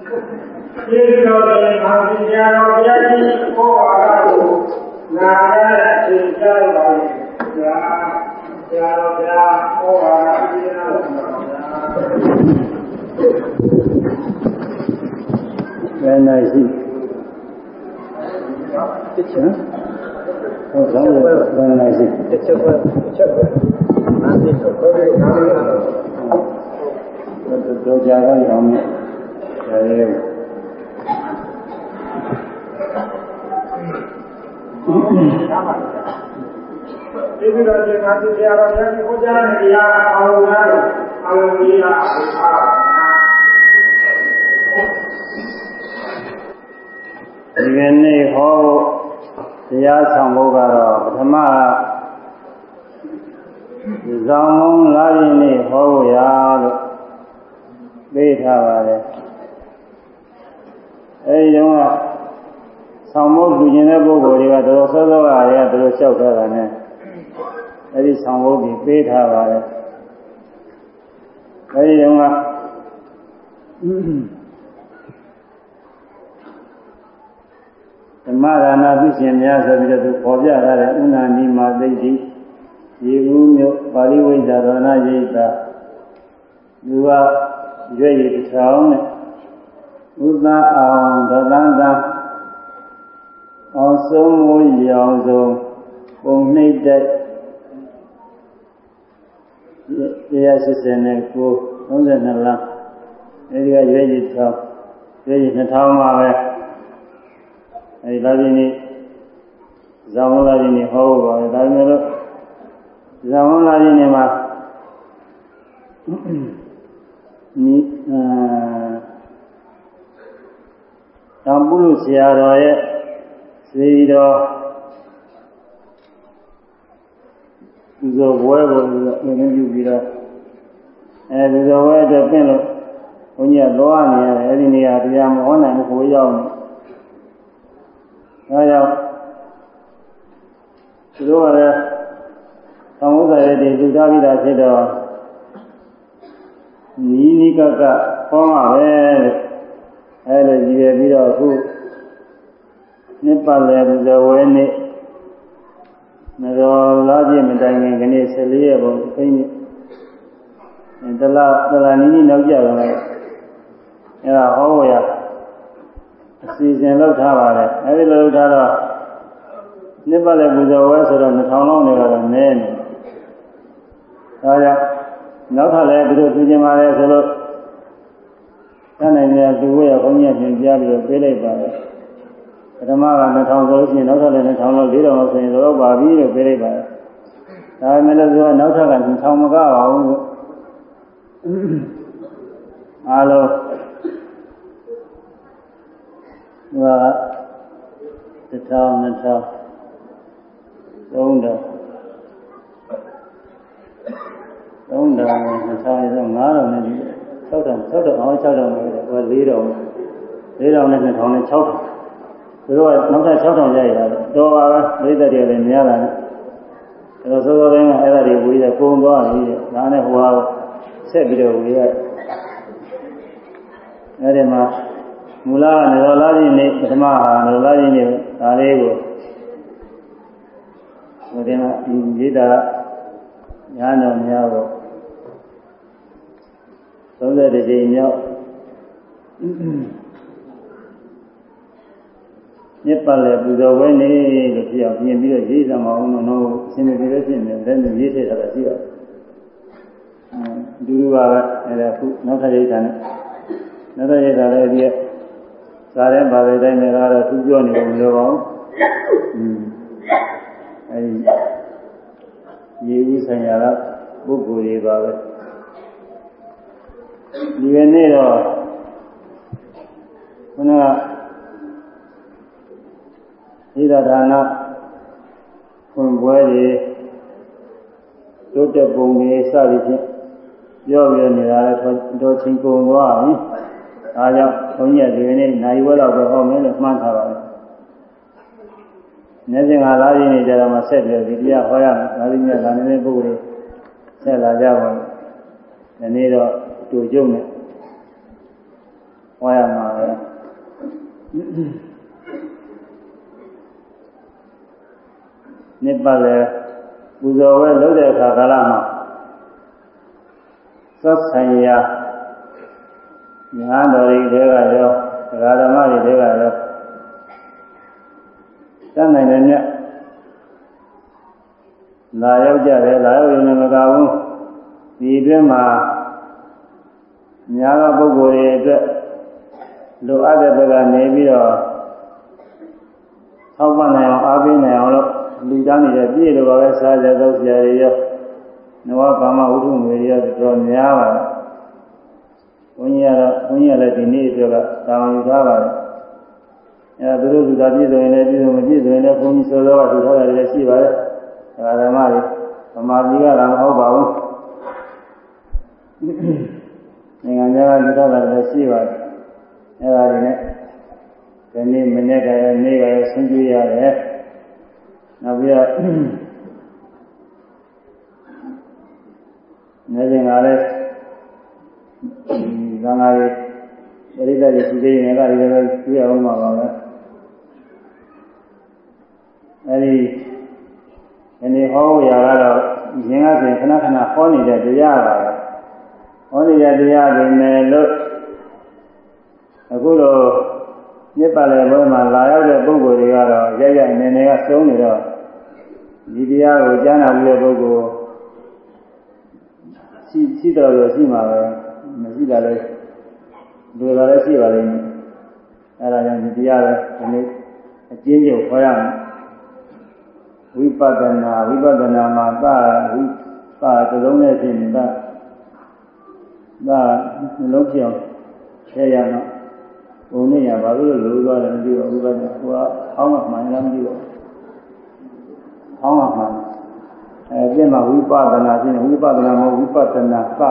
ကျေးဇူးတော်ရှင်အာသီဆရာတော်ဘုရားကြီးဟောပါတော့နာရတဲ့သင်ကြားပါလိမ့်ဆရာဆရာတော်ဘုရားဟောပါတာပြည့်စုံပါဗျာဘယ်နိုင်ရှိတစ်ချက်ဟုတ်ကဲ့ဘယ်နိုင်ရှိတစ်ချက်ပဲတစ်ချက်ပဲနားသိတော့ဘယ်လိုနားလဲတော့ကြာတော့အောင်မယ် ဒါလေးကျေးဇူးတော်ရှင်အာသီဆရာတော်ဘုရားကြီးဟောကြားတဲ့တရားအောင်လားအောင်ကြီးလားအားဒီကနေ့ဟောဖို့တရားဆောင်ဖို့ကတော့ပထမဇောင်းမုံလာရင်နေ့ဟောဖို့ရလို့ပေးထားပါတယ် အဲဒီတော့ကဆောင်ဖို့လူကျင်တဲ့ပုဂ္ဂိုလ်တွေကတော်တော်စောစောကတည်းကတော်တော်လျှောက်ထားတာနဲ့အဲဒီဆောင်ဖို့ဒီပေးထားပါတယ်အဲဒီတော့ကဓမ္မဒါနပြုရှင်များဆိုပြီးတော့သူပေါ်ပြထားတဲ့ဥနာနီမာသိတိရေဘူးမြို့ပါဠိဝိဇ္ဇာရဏရိပ်သာသူကရွေ့ရည်တစ်ချောင်းနဲ့ ဥသအောင်သတန်သာအောင်ဆုံးမူရအောင်ဆုံးပုံနှိပ်တဲ့189 32လမ်းအဲဒီကရွေးရည်သောရွေးရည်2000မှာပဲအဲဒီလာပြီနေ့ဇာဝန်လာပြီနေ့ဟောဖို့ပါပဲဒါပေမဲ့လို့ဇာဝန်လာပြီနေ့မှာနိအာ တောင်ပုလူဆရာတော်ရဲ့စေတော်ဒီဇောဘွဲကိုအင်းပြုပြီးတော့အဲဒီဇောဘွဲအတွက်ပြင်လို့ဘုန်းကြီးကတော့နေရတယ်အဲဒီနေရာတရားမဟောနိုင်ဘူးကိုရောက်နေဒါကြောင့်သူတို့ကလည်းသံဃာရဲ့တည်သူသားပြီးသားဖြစ်တော့နီးနီးကကဟောမှာပဲတဲ့ အဲလိုကြည်ရပြီးတော့အခုနှစ်ပတ်လည်ပူဇော်ဝဲနေ့မတော်လားပြည့်မတိုင်ခင်ခနေ့14ရက်ပုံသိနေတလားတလားနီးနီးနောက်ကြတော့အဲဒါဟောရအစီအစဉ်လုပ်ထားပါတယ်အဲဒီလိုလုပ်ထားတော့နှစ်ပတ်လည်းပူဇော်ဝဲဆိုတော့2000လောက်နေတော့နည်းနေဒါကြောင့်နောက်ထပ်လည်းဒီလိုသူကျင်ပါလေဆိုလို့ တန်းနိုင်များသူဝဲရဘုန်းကြီးပြင်ပြပြီးတော့ပေးလိုက်ပါတယ်ပထမက2000ဆိုလို့ရှိရင်နောက်ထပ်လည်း2000လောက်4000လောက်ဆိုရင်တော့ပါပြီလို့ပေးလိုက်ပါတယ်ဒါပေမဲ့လည်းသူကနောက်ထပ်က2000မကပါဘူးအားလုံးဟိုကတစ်ထောင်နှစ်ထောင်သုံးထောင်သုံးထောင်နှစ်ထောင်ဆိုငါးထောင်နဲ့ဒီ ၆ထောင်၆ထောင်အောင်၆ထောင်နဲ့ဟို၄ထောင်၄ထောင်နဲ့၂ထောင်နဲ့၆ထောင်သူတို့ကနောက်ထပ်6ထောင်ရရတာတော်ပါပဲလိမ့်တဲ့တွေလည်းများလာတယ်အဲတော့စောစောတိုင်းကအဲ့ဒါတွေဝေးတယ်ပုံသွားပြီတဲ့ဒါနဲ့ဟိုဟာဆက်ပြီးတော့ဝေးရအဲ့ဒီမှာမူလကနေတော်လာခြင်းနေ့ပထမဟာနေတော်လာခြင်းနေ့ဒါလေးကိုဟိုတင်ကဒီရေးတာညာတော်များတော့ 30ကြိမ်မြောက်မြစ်ပတ်လေပူဇော်ဝဲနေလို့ပြအောင်ပြင်ပြီးတော့ရေးစမ်းမအောင်တော့အရှင်မေပဲဖြစ်နေတယ်လည်းရေးထည့်တာရှိတော့အတူတူပါပဲအဲ့ဒါခုနောက်ထပ်ရေးတာနဲ့နောက်ထပ်ရေးတာလည်းဒီစားတဲ့ဘာပဲတိုင်းနဲ့ကတော့သူပြောနေလို့မလိုပါဘူး။อืมအဲဒီရေဦးဆိုင်ရာကပုဂ္ဂိုလ်တွေပါပဲ။ ဒီကနေ့တော့ခုနကဣဒဒါနခွန်ပွဲတွေတိုးတက်ပုံတွေစသည်ဖြင့်ပြောပြနေတာလည်းတော့ချင်းကုန်သွားပြီ။ဒါကြောင့်ဘုန်းကြီးကဒီနေ့နိုင်ဝဲတော့ပဲဟောမယ်လို့မှန်းထားပါတယ်။နေ့စဉ်ကလာရင်းနေကြတော့မှဆက်ပြီးဒီတရားဟောရမယ်။ဒါပြီးမြတ်လာနေတဲ့ပုဂ္ဂိုလ်ဆက်လာကြပါမယ်။ဒီနေ့တော့ တူကျုံနဲ့ဟောရမှာပဲနှစ်ပတ်လည်းပူဇော်ဝဲလုပ်တဲ့အခါကာလမှာသက်ဆိုင်ရာညာတော်တွေတဲကရောဒကာဓမ္မတွေတဲကရောတတ်နိုင်တဲ့မြတ်လာရောက်ကြတယ်လာရောက်ရင်မကဘူးဒီအတွင်းမှာ ညာသောပုဂ္ဂိုလ်တွေအတွက်လိုအပ်တဲ့ဘက်ကနေပြီးတော့ထောက်ပံ့နိုင်အောင်အားပေးနိုင်အောင်လို့လူသားနေတဲ့ပြည့်တော်ပဲစားကြတော့ဆရာတွေရောနဝဘာမဝိထုငွေရောတော်များပါတယ်။ဘုန်းကြီးကတော့ဘုန်းကြီးကလည်းဒီနေ့အတွက်ကတာဝန်ယူထားပါတယ်။အဲသူတို့လူသားပြည့်စုံရင်လည်းပြည့်စုံမပြည့်စုံရင်လည်းဘုန်းကြီးစောစောကထူထားတယ်လည်းရှိပါတယ်။ဒါဓမ္မတွေဗမာပြည်ကလည်းမဟုတ်ပါဘူး။ နိုင်ငံခြားကလူသားလည်းရှိပါတယ်။အဲဒါတွေနဲ့ဒီနေ့မနေ့ကလည်းနေ့ကလည်းဆင်းပြေးရတယ်။နောက်ပြီးတော့နေရင်ကလည်းသံဃာတွေပရိသတ်တွေသူတွေနဲ့ကလည်းတွေ့ရအောင်ပါပါပဲအဲဒီဒီနေ့ဟောရကတော့ရင်းကဆိုရင်ခဏခဏဟောနေတဲ့တရားပါပဲ ဟောနေတဲ့တရားတွေနဲ့လို့အခုလိုမြစ်ပါလေဘုရားမှာလာရောက်တဲ့ပုဂ္ဂိုလ်တွေကတော့ရရအနေနဲ့ကသုံးနေတော့ဒီတရားကိုကြားနာပြီးတဲ့ပုဂ္ဂိုလ်ရှိရှိတော်ရရှိမှာပဲမရှိတာလည်းလူတော်လည်းရှိပါလိမ့်မယ်အဲဒါကြောင့်ဒီတရားပဲဒီနေ့အကျဉ်းချုပ်ခေါ်ရမယ်ဝိပဿနာဝိပဿနာမှာသာဝိသာတလုံးနဲ့ဖြစ်နေ တာသာနှလုံးပြောင်းဆဲရတော့ဘုံနဲ့ရဘာလို့လိုသွားတယ်မသိဘူးဥပဒေဟိုကအောင်းမှမှန်လားမသိဘူးအောင်းမှမှန်အဲပြင်မှာဝိပဿနာဖြစ်နေဝိပဿနာမဟုတ်ဝိပဿနာက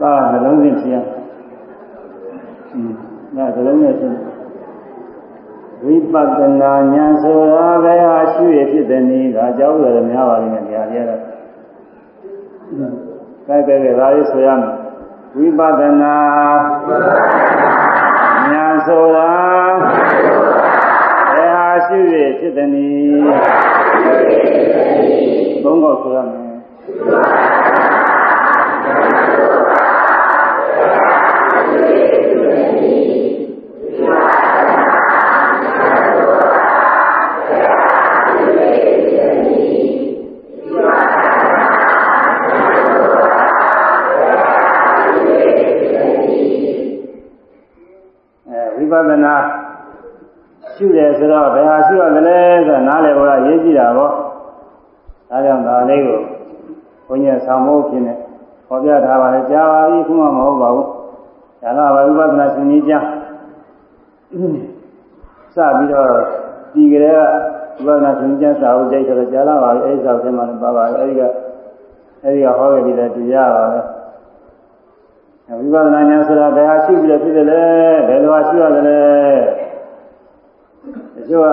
သာနှလုံးသွင်းခြင်းอืมဒါနှလုံးနဲ့ဖြစ်ဝိပဿနာဉာဏ်ဆိုတာဘယ်ဟာရှိရဖြစ်တဲ့နည်းဒါကြောက်ရတယ်များပါလိမ့်မယ်တရားကြီးတော့ကဲကဲကဲဒါလေးဆိုရမယ် ဝိပဿနာဉာဏ်ဆိုတာဘယ်ဟာရှိရဖြစ်တဲ့နည်းသုံးခေါက်ဆိုရမယ်အဲဝိ ပဿနာရှုတယ်ဆိုတော့ဘယ်ဟာရှုရတယ်လဲဆိုတာနားလည်ဖို့ကရေးကြည့်တာပေါ့ဒါကြောင့်ဒါလေးကိုဘုန်းကြီးဆောင်းဖို့ဖြစ်နေဟောပြထားပါလေကြားပါပြီခုမှမဟုတ်ပါဘူးဒါကဝိပဿနာရှင်ကြီးကြားစပြီးတော့ဒီကလေးကဝိပဿနာရှင်ကြီးကြားစာအုပ်ကြိုက်ဆိုတော့ကြားလာပါပြီအဲဒီစာအုပ်ထဲမှာလည်းပါပါတယ်အဲဒီကအဲဒီကဟောခဲ့ပြီးတော့တရားပါပဲ ဝိပဿနာဉာဏ်ဆိုတာဘယ်ဟာရှိပြီးတော့ဖြစ်တယ်လဲဘယ်လိုဟာရှိရတယ်လဲတချို့က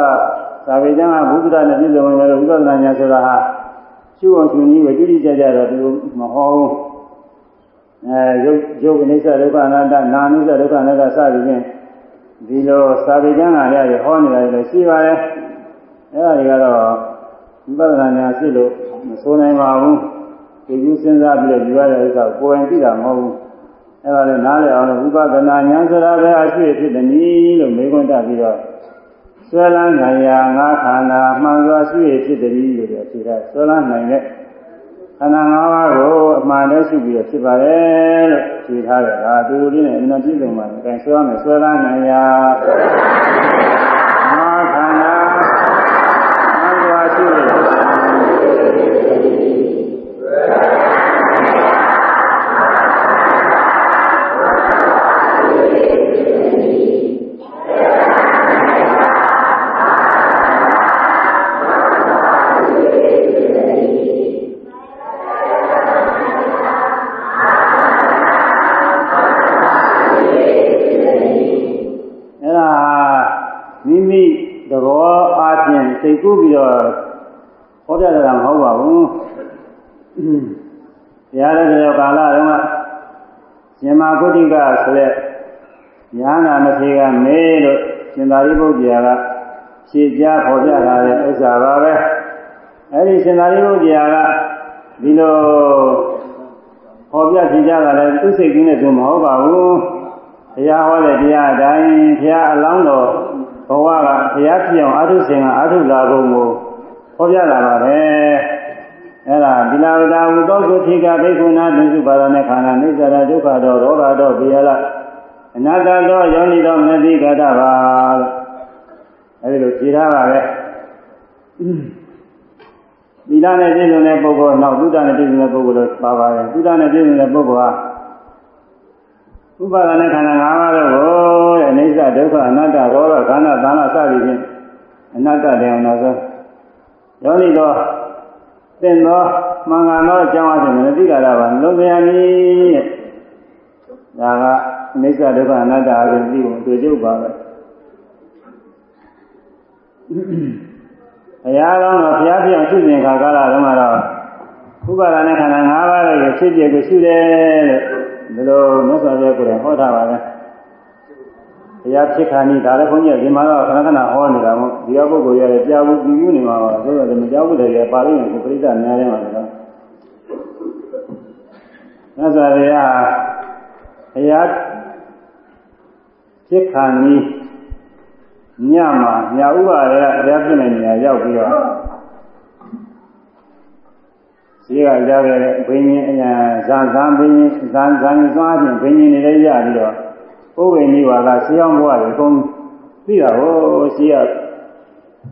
သာဝေကျမ်းကဘုဒ္ဓနဲ့ပြည့်စုံတယ်လို့ဝိပဿနာဉာဏ်ဆိုတာဟာရှုအောင်ရှင်ကြီးပဲတိတိကျကျတော့ဒီမဟောဘူးအဲရုပ်ရုပ်အိစ္ဆဒုက္ခအနတ္တနာအိစ္ဆဒုက္ခအနတ္တစသည်ဖြင့်ဒီလိုသာဝေကျမ်းကလည်းဟောနေတာလည်းရှိပါတယ်အဲဒါတွေကတော့ဝိပဿနာဉာဏ်ရှိလို့မဆိုနိုင်ပါဘူးဒီလိုစဉ်းစားပြီးတော့ယူရတဲ့ဥစ္စာကိုယ်ရင်သိတာမဟုတ်ဘူး အဲဒါလည်းနားလည်အောင်လို့ဝိပဿနာဉာဏ်ဆိုတာပဲအဖြစ်ဖြစ်တယ်နီးလို့မေးခွန်းတက်ပြီးတော့ဆွဲလန်းနိုင်ရာငါးခန္ဓာမှန်စွာရှိရဖြစ်တယ်လို့ပြောဖြေတာဆွဲလန်းနိုင်တဲ့ခန္ဓာ၅ပါးကိုအမှန်တည်းရှိပြီးတော့ဖြစ်ပါတယ်လို့ဖြေထားတယ်ဒါသူတို့လေးနဲ့အမှန်ပြည့်စုံပါတယ်အဲဆွဲရမယ်ဆွဲလန်းနိုင်ရာငါးခန္ဓာမှန်စွာရှိရအဲ့ဒါမိမိသဘောအားဖြင့်စိတ်ကူးပြီးတော့ဟောပြတာမဟုတ်ပါဘူး။တရားတဲ့ကာလတုန်းက ရှင်မာဂုတိကဆိုတဲ့ညာနာမထေရမေးလို့ရှင်သာရိပုတ္တရာကဖြေကြားပေါ်ပြလာတဲ့ဥစ္စာပါပဲအဲဒီရှင်သာရိပုတ္တရာကဒီလိုပေါ်ပြဖြေကြားလာတဲ့သူစိတ်ကြီးနဲ့သူမဟုတ်ပါဘူးဘုရားဟောတဲ့တရားအတိုင်းဘုရားအလောင်းတော်ဘဝကဘုရားပြအောင်အာထုရှင်ကအာထုလာကုန်ကိုဟောပြလာပါပဲ အဲ့ဒါဒီလာဝတာဝုသောကုထိကဘိက္ခုနာသင်္စုပါဒနဲ့ခန္ဓာနိစ္စရဒုက္ခတော့ရောဂါတော့ပိယလအနာတတော့ယောနိတော့မနတိကတပါလို့အဲဒီလိုဖြေထားပါပဲသီလနဲ့ပြည့်စုံတဲ့ပုဂ္ဂိုလ်နောက်သုဒ္ဓနဲ့ပြည့်စုံတဲ့ပုဂ္ဂိုလ်လို့ပါပါတယ်သုဒ္ဓနဲ့ပြည့်စုံတဲ့ပုဂ္ဂိုလ်ဟာဥပါဒနဲ့ခန္ဓာ၅ပါးတော့ကိုတဲ့အိဋ္ဌဒုက္ခအနတ္တရောဂခန္ဓာသံဃာစသည်ဖြင့်အနတ္တတရားနောက်ဆုံးယောနိတော့ သင်သောမှန်ကန်သောအကြောင်းအချင်းမနတိကာရပါလုံးပြန်မည်တဲ့ဒါကအနိစ္စဒုက္ခအနတ္တအချင်းပြီးကိုတွေ့ကြုပ်ပါပဲဘုရားကောင်းတော်ဘုရားပြောင်းရှုမြင်ခါကာလတုန်းကတော့ဥပါဒနဲ့ခန္ဓာ၅ပါးရဲ့ဖြစ်ဖြစ်ကိုရှုတယ်တဲ့ဒီလိုမြတ်စွာဘုရားကိုယ်တိုင်ဟောထားပါပဲ ဘုရားဖြစ်ခါနီးဒါလည်းဘုန်းကြီးကဒီမှာတော့ခဏခဏဟောနေတာမို့ဒီအပုဂ္ဂိုလ်ရဲ့ကြားဘူးပြီးဘူးနေမှာပါဆိုတော့မကြောက်ဘူးတည်းပါလိမ့်မယ်ပြိဿများတယ်မှာတော့မြတ်စွာဘုရားဘုရားဖြစ်ခါနီးညမှာညဥပါရကဘုရားဖြစ်နေနေရာရောက်ပြီးတော့ရှိကကြားခဲ့တဲ့ဘိညာဉ်အညာဇာဇံဘိညာဉ်ဇာဇံသွားခြင်းဘိညာဉ်တွေလည်းရပြီးတော့ ဥပ္ပေနိဝါဒရှင်းအောင်ဘဝတွေအကုန်သိတာဟောရှိရ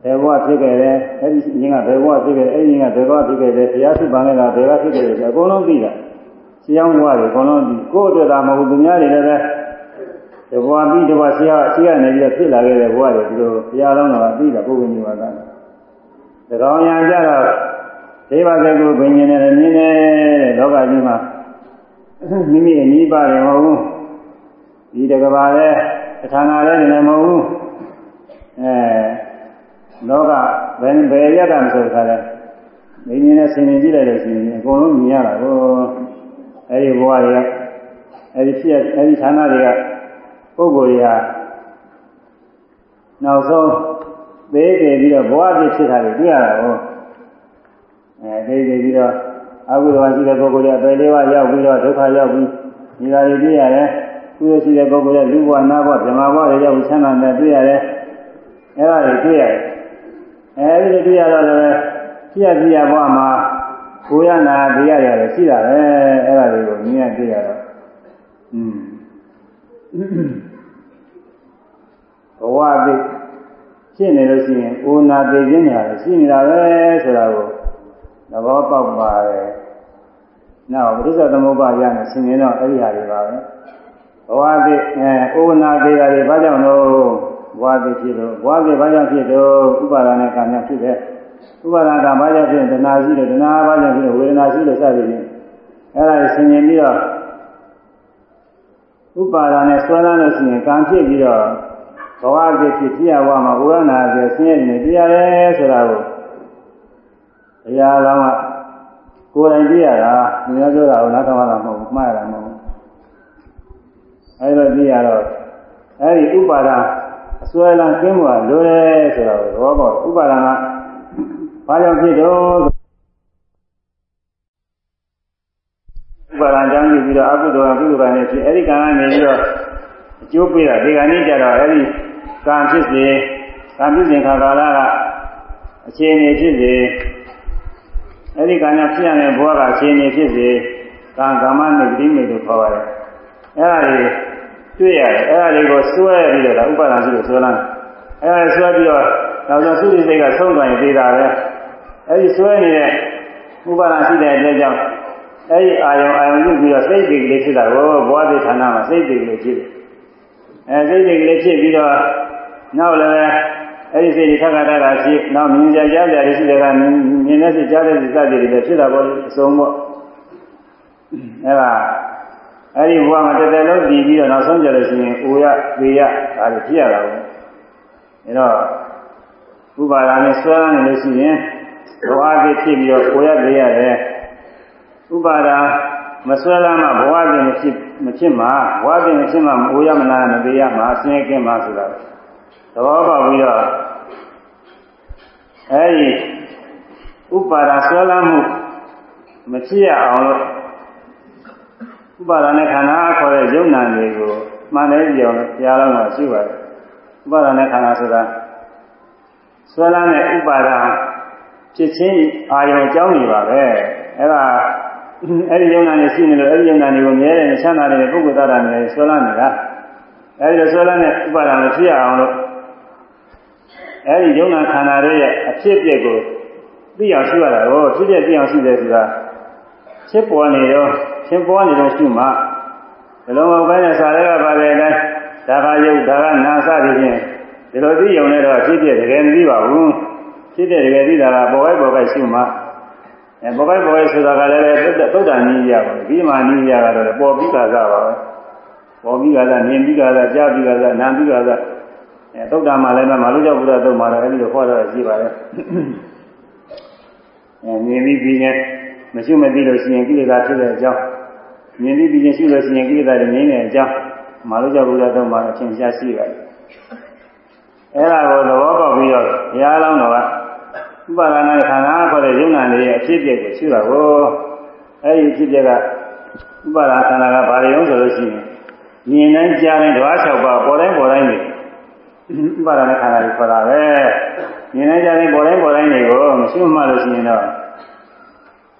ဘယ်ဘဝဖြစ်ခဲ့တယ်အဲ့ဒီညင်ကဘယ်ဘဝဖြစ်ခဲ့တယ်အဲ့ဒီညင်ကဘယ်ဘဝဖြစ်ခဲ့တယ်ဘုရားဖြစ်ပါနဲ့လားဘယ်ဘဝဖြစ်ခဲ့တယ်အကုန်လုံးသိတာရှင်းအောင်ဘဝတွေအကုန်လုံးဒီကိုယ့်အတွက်သာမဟုတ်သူများတွေလည်းပဲတဘွားပြီးတဘွားဆရာဆရာနေပြီးဖြစ်လာခဲ့တဲ့ဘဝတွေဒီလိုဘုရားလုံးတော်ကသိတာပုဂ္ဂိုလ်မျိုးပါတာ။ဒါကောင်ရံကြတော့ဒေဝကကုဘိညာဉ်နဲ့မြင်နေတဲ့လောကကြီးမှာမိမိအနည်းပါတယ်မဟုတ်ဘူး။ ဒီတကဘာလဲဌာနလည်းနေမဟုတ်ဘူး။အဲလောကဘယ်ဘယ်ရက်ကမဆိုခါလဲဘိညာဉ်နဲ့ဆင်ញင်ကြည့်လိုက်လို့ရှိရင်အကုန်လုံးမြင်ရတာကိုအဲဒီဘဝတွေကအဲဒီဖြစ်အဲဒီဌာနတွေကပုဂ္ဂိုလ်တွေဟာနောက်ဆုံးသေးတယ်ပြီးတော့ဘဝပြည့်ဖြစ်တာတွေတွေ့ရတာကိုအဲသေးတယ်ပြီးတော့အကုသိုလ်ရှိတဲ့ပုဂ္ဂိုလ်တွေအပေလေးပါးရောက်ပြီးတော့ဒုက္ခရောက်ပြီးဒီလာတွေတွေ့ရတယ်ကု သိုလ်ရှိတဲ့ပုဂ္ဂိုလ်တွေလူဘဝနာဘဝဓမ္မဘဝတွေရောက်ပြီးချမ်းသာတယ်တွေ့ရတယ်အဲဒါတွေတွေ့ရတယ်အဲဒီလိုတွေ့ရတော့လည်းပြည့်ပြည့်ဘဝမှာကိုရနာတရားရတယ်ရှိတာပဲအဲဒါတွေကိုမြင်ရတွေ့ရတော့อืมဘဝအသိဖြစ်နေလို့ရှိရင်အိုနာသိခြင်းညာရှိနေတာပဲဆိုတာကိုသဘောပေါက်ပါတယ်။နောက်ပရိစ္ဆေသမုပ္ပါရနဲ့ဆင်ញင်တော့အဲ့ဒီဟာတွေပါပဲ။ ဘဝအသိအဲအိုနာသိတာတွေဘာကြောင့်လို့ဘဝအသိဖြစ်လို့ဘဝအသိဘာကြောင့်ဖြစ်လို့ဥပါဒနဲ့ကံညာဖြစ်တဲ့ဥပါဒကဘာကြောင့်ဖြစ်ဒနာရှိလို့ဒနာဘာကြောင့်ဖြစ်လို့ဝေဒနာရှိလို့စသည်ဖြင့်အဲ့ဒါဆင်ញင်ပြီးတော့ဥပါဒာနဲ့ဆွဲလာလို့ရှိရင်ကံဖြစ်ပြီးတော့ဘဝအဖြစ်ဖြစ်ပြရဝမှာဘုရားနာပြဆင်းရဲနေတရားရဲဆိုတာကိုဘုရားကောင်းကကိုယ်တိုင်သိရတာသူများပြောတာကိုနားထောင်ရတာမဟုတ်ဘူးမှားရတာမဟုတ်ဘူး အဲဒီလိုသိရတော့အဲဒီဥပါဒာအစွဲလန်းကျင်းမှုကလိုတယ်ဆိုတာကိုသဘောပေါက်ဥပါဒာကဘာကြောင့်ဖြစ်တော့ဥပါဒံကြောင့်ပြီးတော့အကုသိုလ်ကကုသိုလ်ကလည်းဖြစ်အဲဒီကံကနေပြီးတော့အကျိုးပေးတာဒီကနေ့ကျတော့အဲဒီကံဖြစ်စေကံဖြစ်စဉ်ခါကာလကအခြေအနေဖြစ်စေအဲဒီကံညာဖြစ်ရတဲ့ဘဝကအခြေအနေဖြစ်စေကံကာမနဲ့ပြိမိလို့ခေါ်ပါတယ်အဲဒါတွေ တွေ့ရတယ်အဲဒါတွေကိုစွဲပြီးတော့ဥပါဒံရှိလို့စွဲလမ်းအဲဒါစွဲပြီးတော့နောက်ဆုံးသုတိစိတ်ကဆုံးသွားရင်သေးတာပဲအဲဒီစွဲနေတဲ့ဥပါဒံရှိတဲ့အတွက်ကြောင့်အဲ့ဒီအာယုံအာယုံပြုပြီးတော့စိတ်တည်ကလေးဖြစ်တာကိုဘဝတိဌာနမှာစိတ်တည်ကလေးဖြစ်တယ်အဲစိတ်တည်ကလေးဖြစ်ပြီးတော့နောက်လည်းအဲ့ဒီစိတ်တွေထပ်ခါတတာဖြစ်နောက်မြင်ကြကြားကြရရှိတဲ့ကမြင်တဲ့စိတ်ကြားတဲ့စိတ်စသည်တွေလည်းဖြစ်တာပေါ့အစုံပေါ့အဲ့ဒါ အဲ့ဒီဘဝမှာတသက်လုံးတည်ပြီးတော့နောက်ဆုံးကြလို့ရှိရင်အိုရပေရဒါတွေဖြစ်ရတာပေါ့အဲ့တော့ဥပါဒာနဲ့ဆွဲနေလို့ရှိရင်ဘဝတိဖြစ်ပြီးတော့အိုရပေရတယ်ဥပါဒာမဆွဲလာမှဘဝပြင်မဖြစ်မဖြစ်မှာဘဝပြင်မဖြစ်မှာမအိုရမနာမသေးရမှာဆင်းရဲကင်းမှာဆိုတာသဘောပေါက်ပြီးတော့အဲဒီဥပါဒဆွဲလမ်းမှုမဖြစ်ရအောင်လို့ ဥပါဒနဲ့ခန္ဓာခေါ်တဲ့ယုံနာတွေကိုမှန်တယ်ပြောဘုရားလုံးကရှိပါတယ်ဥပါဒနဲ့ခန္ဓာဆိုတာဆွဲလမ်းတဲ့ဥပါဒဖြစ်ချင်းအာယုံအကြောင်းတွေပါပဲအဲ့ဒါအဲ့ဒီယုံနာနေရှိနေလို့အဲ့ဒီယုံနာတွေကိုမြဲတယ်ချမ်းသာတယ်ပုဂ္ဂိုလ်သားတာနေဆွဲလမ်းနေတာအဲ့ဒီဆွဲလမ်းတဲ့ဥပါဒမဖြစ်ရအောင်လို့အဲ့ဒီယုံနာခန္ဓာတွေရဲ့အဖြစ်အပျက်ကိုသိအောင်ရှိရတာကိုဖြစ်ပြသိအောင်ရှိတယ်ဆိုတာဖြစ်ပေါ်နေတော့ ဖြစ်ပေါ်နေတော့ရှိမှဘယ်လိုမှပဲနဲ့စာရဲကပါတဲ့အတိုင်းဒါကယုတ်ဒါကနာစသည်ဖြင့်ဒီလိုသိုံနဲ့တော့ဖြစ်ပြတကယ်မသိပါဘူးဖြစ်ပြတကယ်သိတာကပေါ်ဝဲပေါ်ဝဲရှိမှအဲပေါ်ဝဲပေါ်ဝဲဆိုတာကလည်းသုတ္တန်နည်းရပါဘူးဒီမှာနည်းရကတော့ပေါ်ပြီးကာသပါပဲပေါ်ပြီးကာသမြင်ပြီးကာသကြားပြီးကာသနားပြီးကာသအဲသုတ္တန်မှာလည်းမလူကြောင့်ဘုရားသုံးမှာတော့အဲဒီလိုခေါ်တော့ရှိပါတယ်အဲမြင်ပြီးပြီးနေမရှိမသိလို့ရှိရင်ကိလေသာဖြစ်တဲ့အကြောင်း မြင်ပြီးပြီးချင်းရှိလို့ရှိရင်ကိလေသာတွေငြိမ်းတဲ့အကြောင်းမလူကြောင့်ဘုရားသုံးမှာအချင်းရှားရှိပါတယ်အဲဒါကိုသဘောပေါက်ပြီးတော့ဘုရားလောင်းတော်ကဥပါဒနာခန္ဓာခေါ်တဲ့ယုံနာတွေရဲ့အဖြစ်အပျက်ကိုရှိတာကိုအဲဒီအဖြစ်အပျက်ကဥပါဒနာခန္ဓာကဘာတွေရောဆိုလို့ရှိရင်မြင်တိုင်းကြားတိုင်းဓဝါ၆ပါးပေါ်တိုင်းပေါ်တိုင်းနေဥပါဒနာခန္ဓာတွေခေါ်တာပဲမြင်တိုင်းကြားတိုင်းပေါ်တိုင်းပေါ်တိုင်းတွေကိုမရှိမှလို့ရှိရင်တော့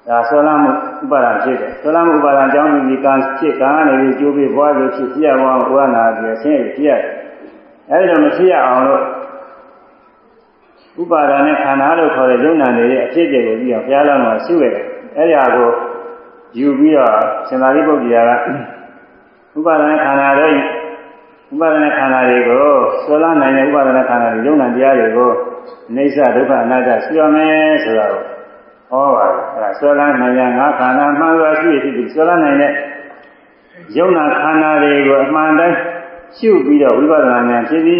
ဒါဆွဲလမ်းမှုဥပါဒံဖြစ်တယ်ဆွဲလမ်းမှုဥပါဒံအကြောင်းဒီကံဖြစ်ကံကနေပြီးကျိုးပြီးဘွားလို့ဖြစ်ပြရအောင်ဘုရားနာပြဆင်းရဲဖြစ်ရတယ်အဲဒီတော့မဖြစ်ရအောင်လို့ဥပါဒာနဲ့ခန္ဓာလို့ခေါ်တဲ့ယုံနာတွေရဲ့အဖြစ်တွေကိုပြီးအောင်ဘုရားလောင်းကရှိရတယ်အဲဒီဟာကိုယူပြီးတော့ရှင်သာရိပုတ္တရာကဥပါဒနာခန္ဓာတွေဥပါဒနာခန္ဓာတွေကိုဆွဲလန်းနိုင်တဲ့ဥပါဒနာခန္ဓာတွေယုံနာတရားတွေကိုအိဋ္ဌဒုက္ခအနတ္တရှိရမယ်ဆိုတာကို ဟောပါတယ်အဲဒါဆွဲလန်းနိုင်ရငါခန္ဓာမှန်စွာရှိဖြစ်ပြီးဆွဲလန်းနိုင်တဲ့ယုံနာခန္ဓာတွေကိုအမှန်တိုင်းရှုပြီးတော့ဝိပဿနာဉာဏ်ဖြစ်ပြီး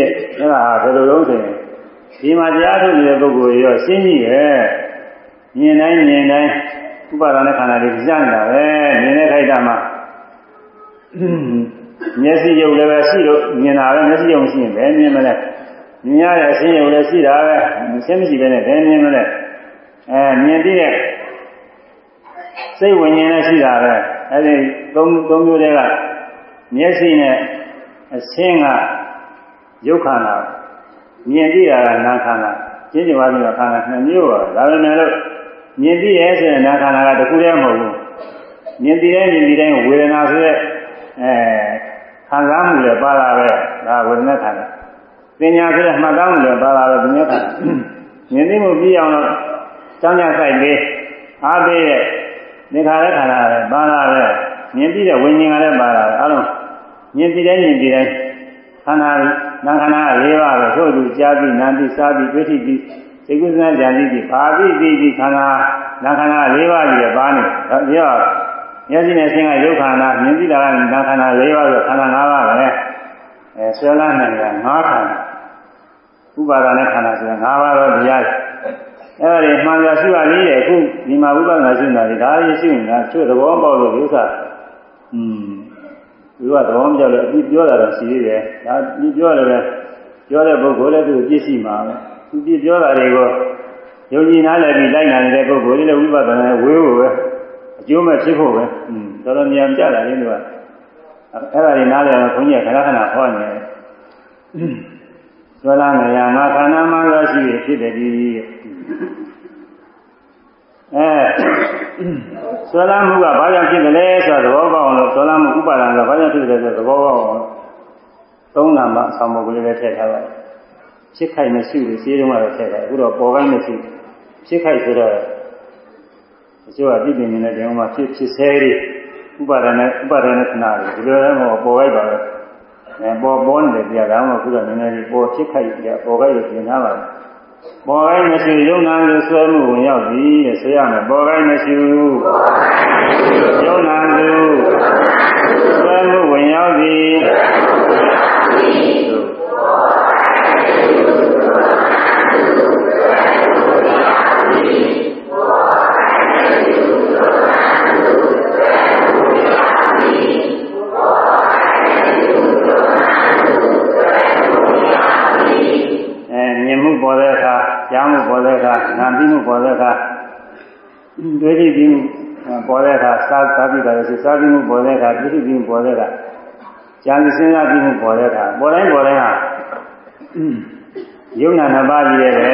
တဲ့အဲဒါဟာဘယ်လိုလုပ်ဆိုရင်ဒီမှာတရားထုတ်နေတဲ့ပုဂ္ဂိုလ်ရောရှင်းကြည့်ရဲ့မြင်တိုင်းမြင်တိုင်းဥပါဒနာခန္ဓာတွေကြားနေတာပဲမြင်တဲ့ခိုက်တာမှာမျက်စိရုပ်လည်းပဲရှိလို့မြင်တာပဲမျက်စိရုပ်ရှိရင်ဘယ်မြင်မလဲမြင်ရတဲ့အရှင်းရုပ်လည်းရှိတာပဲရှင်းမရှိပဲနဲ့ဘယ်မြင်မလဲ အဲမြင်ပြီးတဲ့စိတ်ဝิญဉ်လည်းရှိတာပဲအဲဒီသုံးသုံးမျိုးတွေကမျက်စိနဲ့အရှင်းကရုပ်ခန္ဓာမြင်ပြီးတာကနာခန္ဓာရှင်းကြပါလို့ခန္ဓာနှစ်မျိုးပါဒါပေမဲ့လို့မြင်ပြီးရဲဆိုရင်နာခန္ဓာကတစ်ခုတည်းမဟုတ်ဘူးမြင်ပြီးတဲ့မြင်ပြီးတဲ့ဝေဒနာဆိုတဲ့အဲခံစားမှုလည်းပါလာပဲဒါဝေဒနာခန္ဓာပညာဆိုတဲ့မှတ်သားမှုလည်းပါလာပဲပညာခန္ဓာမြင်သိမှုပြီးအောင်တော့ ကြောင်းကြဆိုင်လေးအားပေးတဲ့နေခါတဲ့ခန္ဓာလည်းပါလာပဲမြင်ပြီးတဲ့ဝိညာဉ်ကလည်းပါလာတယ်အလုံးမြင်ပြီးတဲ့မြင်ပြီးတဲ့ခန္ဓာနာခန္ဓာ၄ပါးပဲသို့သူကြားပြီးနာပြီးစားပြီးတွေ့ထိပြီးစိတ်ကုသနာကြံပြီးပြီးဘာပြီးပြီးပြီးခန္ဓာနာခန္ဓာ၄ပါးကြီးပါနေဒါပြောမျက်စိနဲ့ဆင်းကရုပ်ခန္ဓာမြင်ပြီးတာကနာခန္ဓာ၄ပါးဆိုခန္ဓာ၅ပါးပဲအဲဆွဲလာနိုင်တာ၅ခန္ဓာဥပါဒနဲ့ခန္ဓာဆိုရင်၅ပါးတော့တရား အဲ့ဒါတွေမှန်ရရှိပါလေတဲ့အခုဒီမှာဝိပဿနာရှင်းတာဒီဒါရရှိနေတာကျွတ်သဘောပေါက်လို့ဥစ္စာอืมသူကသဘောမကျလို့အပြစ်ပြောတာတော့ရှိသေးတယ်ဒါဒီပြောတယ်ပဲပြောတဲ့ပုဂ္ဂိုလ်လည်းသူပြည့်စုံမှာပဲသူပြပြောတာတွေကိုယုံကြည်နားလည်ပြီးလိုက်နိုင်တဲ့ပုဂ္ဂိုလ်တွေလည်းဝိပဿနာဝေးဖို့ပဲအကျိုးမဲ့ဖြစ်ဖို့ပဲอืมတော်တော်များကြတာလေသူကအဲ့ဒါတွေနားလည်တော့ခွန်ကြီးကခဏခဏဟောနေတယ်ဆွဲလာနေရငါခန္ဓာမှရရှိဖြစ်တယ်ဒီ အဲဆွဲလာမှုကဘာကြောင့်ဖြစ်တယ်လဲဆိုတော့သဘောပေါက်အောင်လို့ဆွဲလာမှုဥပါဒံကဘာကြောင့်ဖြစ်တယ်ဆိုတော့သဘောပေါက်အောင်သုံးနာမှအဆောင်မုတ်ကလေးပဲထည့်ထားပါတယ်ဖြစ်ခိုက်မရှိဘူးစီးတုံးကတော့ထည့်တယ်အခုတော့ပေါ်ပိုင်းမရှိဖြစ်ခိုက်ဆိုတော့အကျိုးအပြည့်ပြင်းနေတဲ့ဒီမှာဖြစ်ဖြစ်ဆဲတွေဥပါဒနဲ့ဥပါဒနဲ့ခဏတွေဒီလိုလည်းမဟုတ်ပေါ်ခိုက်ပါပဲအဲပေါ်ပေါ်နေတယ်ကြာတော့အခုတော့နည်းနည်းလေးပေါ်ဖြစ်ခိုက်ကြာပေါ်ခိုက်လို့ပြင်ထားပါတယ် ပေါ်ခိုက်မရှိယုံနာလို့ဆွဲမှုဝင်ရောက်ပြီတဲ့ဆွဲရမယ်ပေါ်ခိုက်မရှိယုံနာလို့ဆွဲမှုဝင်ရောက်ပြီပေါ်တဲ့အခါကြားမှုပေါ်တဲ့အခါနာပြီးမှုပေါ်တဲ့အခါ တွေးကြည့်ပြီးမှုပေါ်တဲ့အခါစားစားပြီးတာလို့ဆိုစားပြီးမှုပေါ်တဲ့အခါတွေးကြည့်ပြီးမှုပေါ်တဲ့အခါကြားပြီးစဉ်းစားပြီးမှုပေါ်တဲ့အခါပေါ်တိုင်းပေါ်တိုင်းဟာယုံနာနှစ်ပါးကြီးရဲ့ပဲ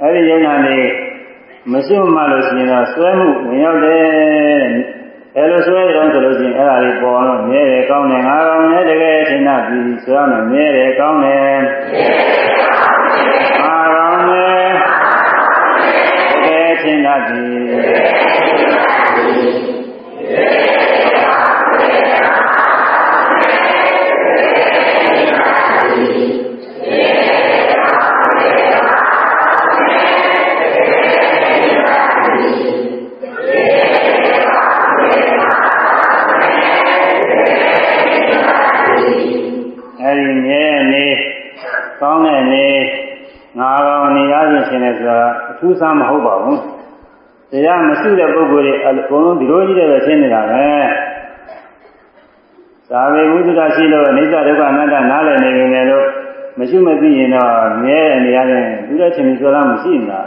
အဲ့ဒီယုံနာနေမရှိမှလို့ရှိရင်တော့ဆွဲမှုဝင်ရောက်တယ်အဲလိုဆွဲကြတော့ဆိုလို့ရှိရင်အဲ့ဒါလေးပေါ်တော့မြဲတယ်ကောင်းတယ်ငါကောင်းတယ်တကယ်ရှင်းတာပြီးဆွဲရမယ်မြဲတယ်ကောင်းတယ်ငါကောင်းတယ် တကယ်ရှင်းတာပြီးအဲ့ဒီမြဲနေကောင်းတဲ့နေငါကောင်းနေရခြင်းရှင်တယ်ဆိုတာအထူးစားမဟုတ်ပါဘူး တရားမရှိတဲ့ပုဂ္ဂိုလ်တွေအကုန်လုံးဒီလိုကြီးတဲ့ပဲရှင်းနေတာပဲသာဝေဝိသုဒ္ဓရှိလို့အိဋ္ဌဒုက္ခအနတ္တနားလည်နေပြီလေလို့မရှိမသိရင်တော့မြဲတဲ့နေရာနဲ့သူတဲ့ချင်းဆိုလားမရှိနေတာ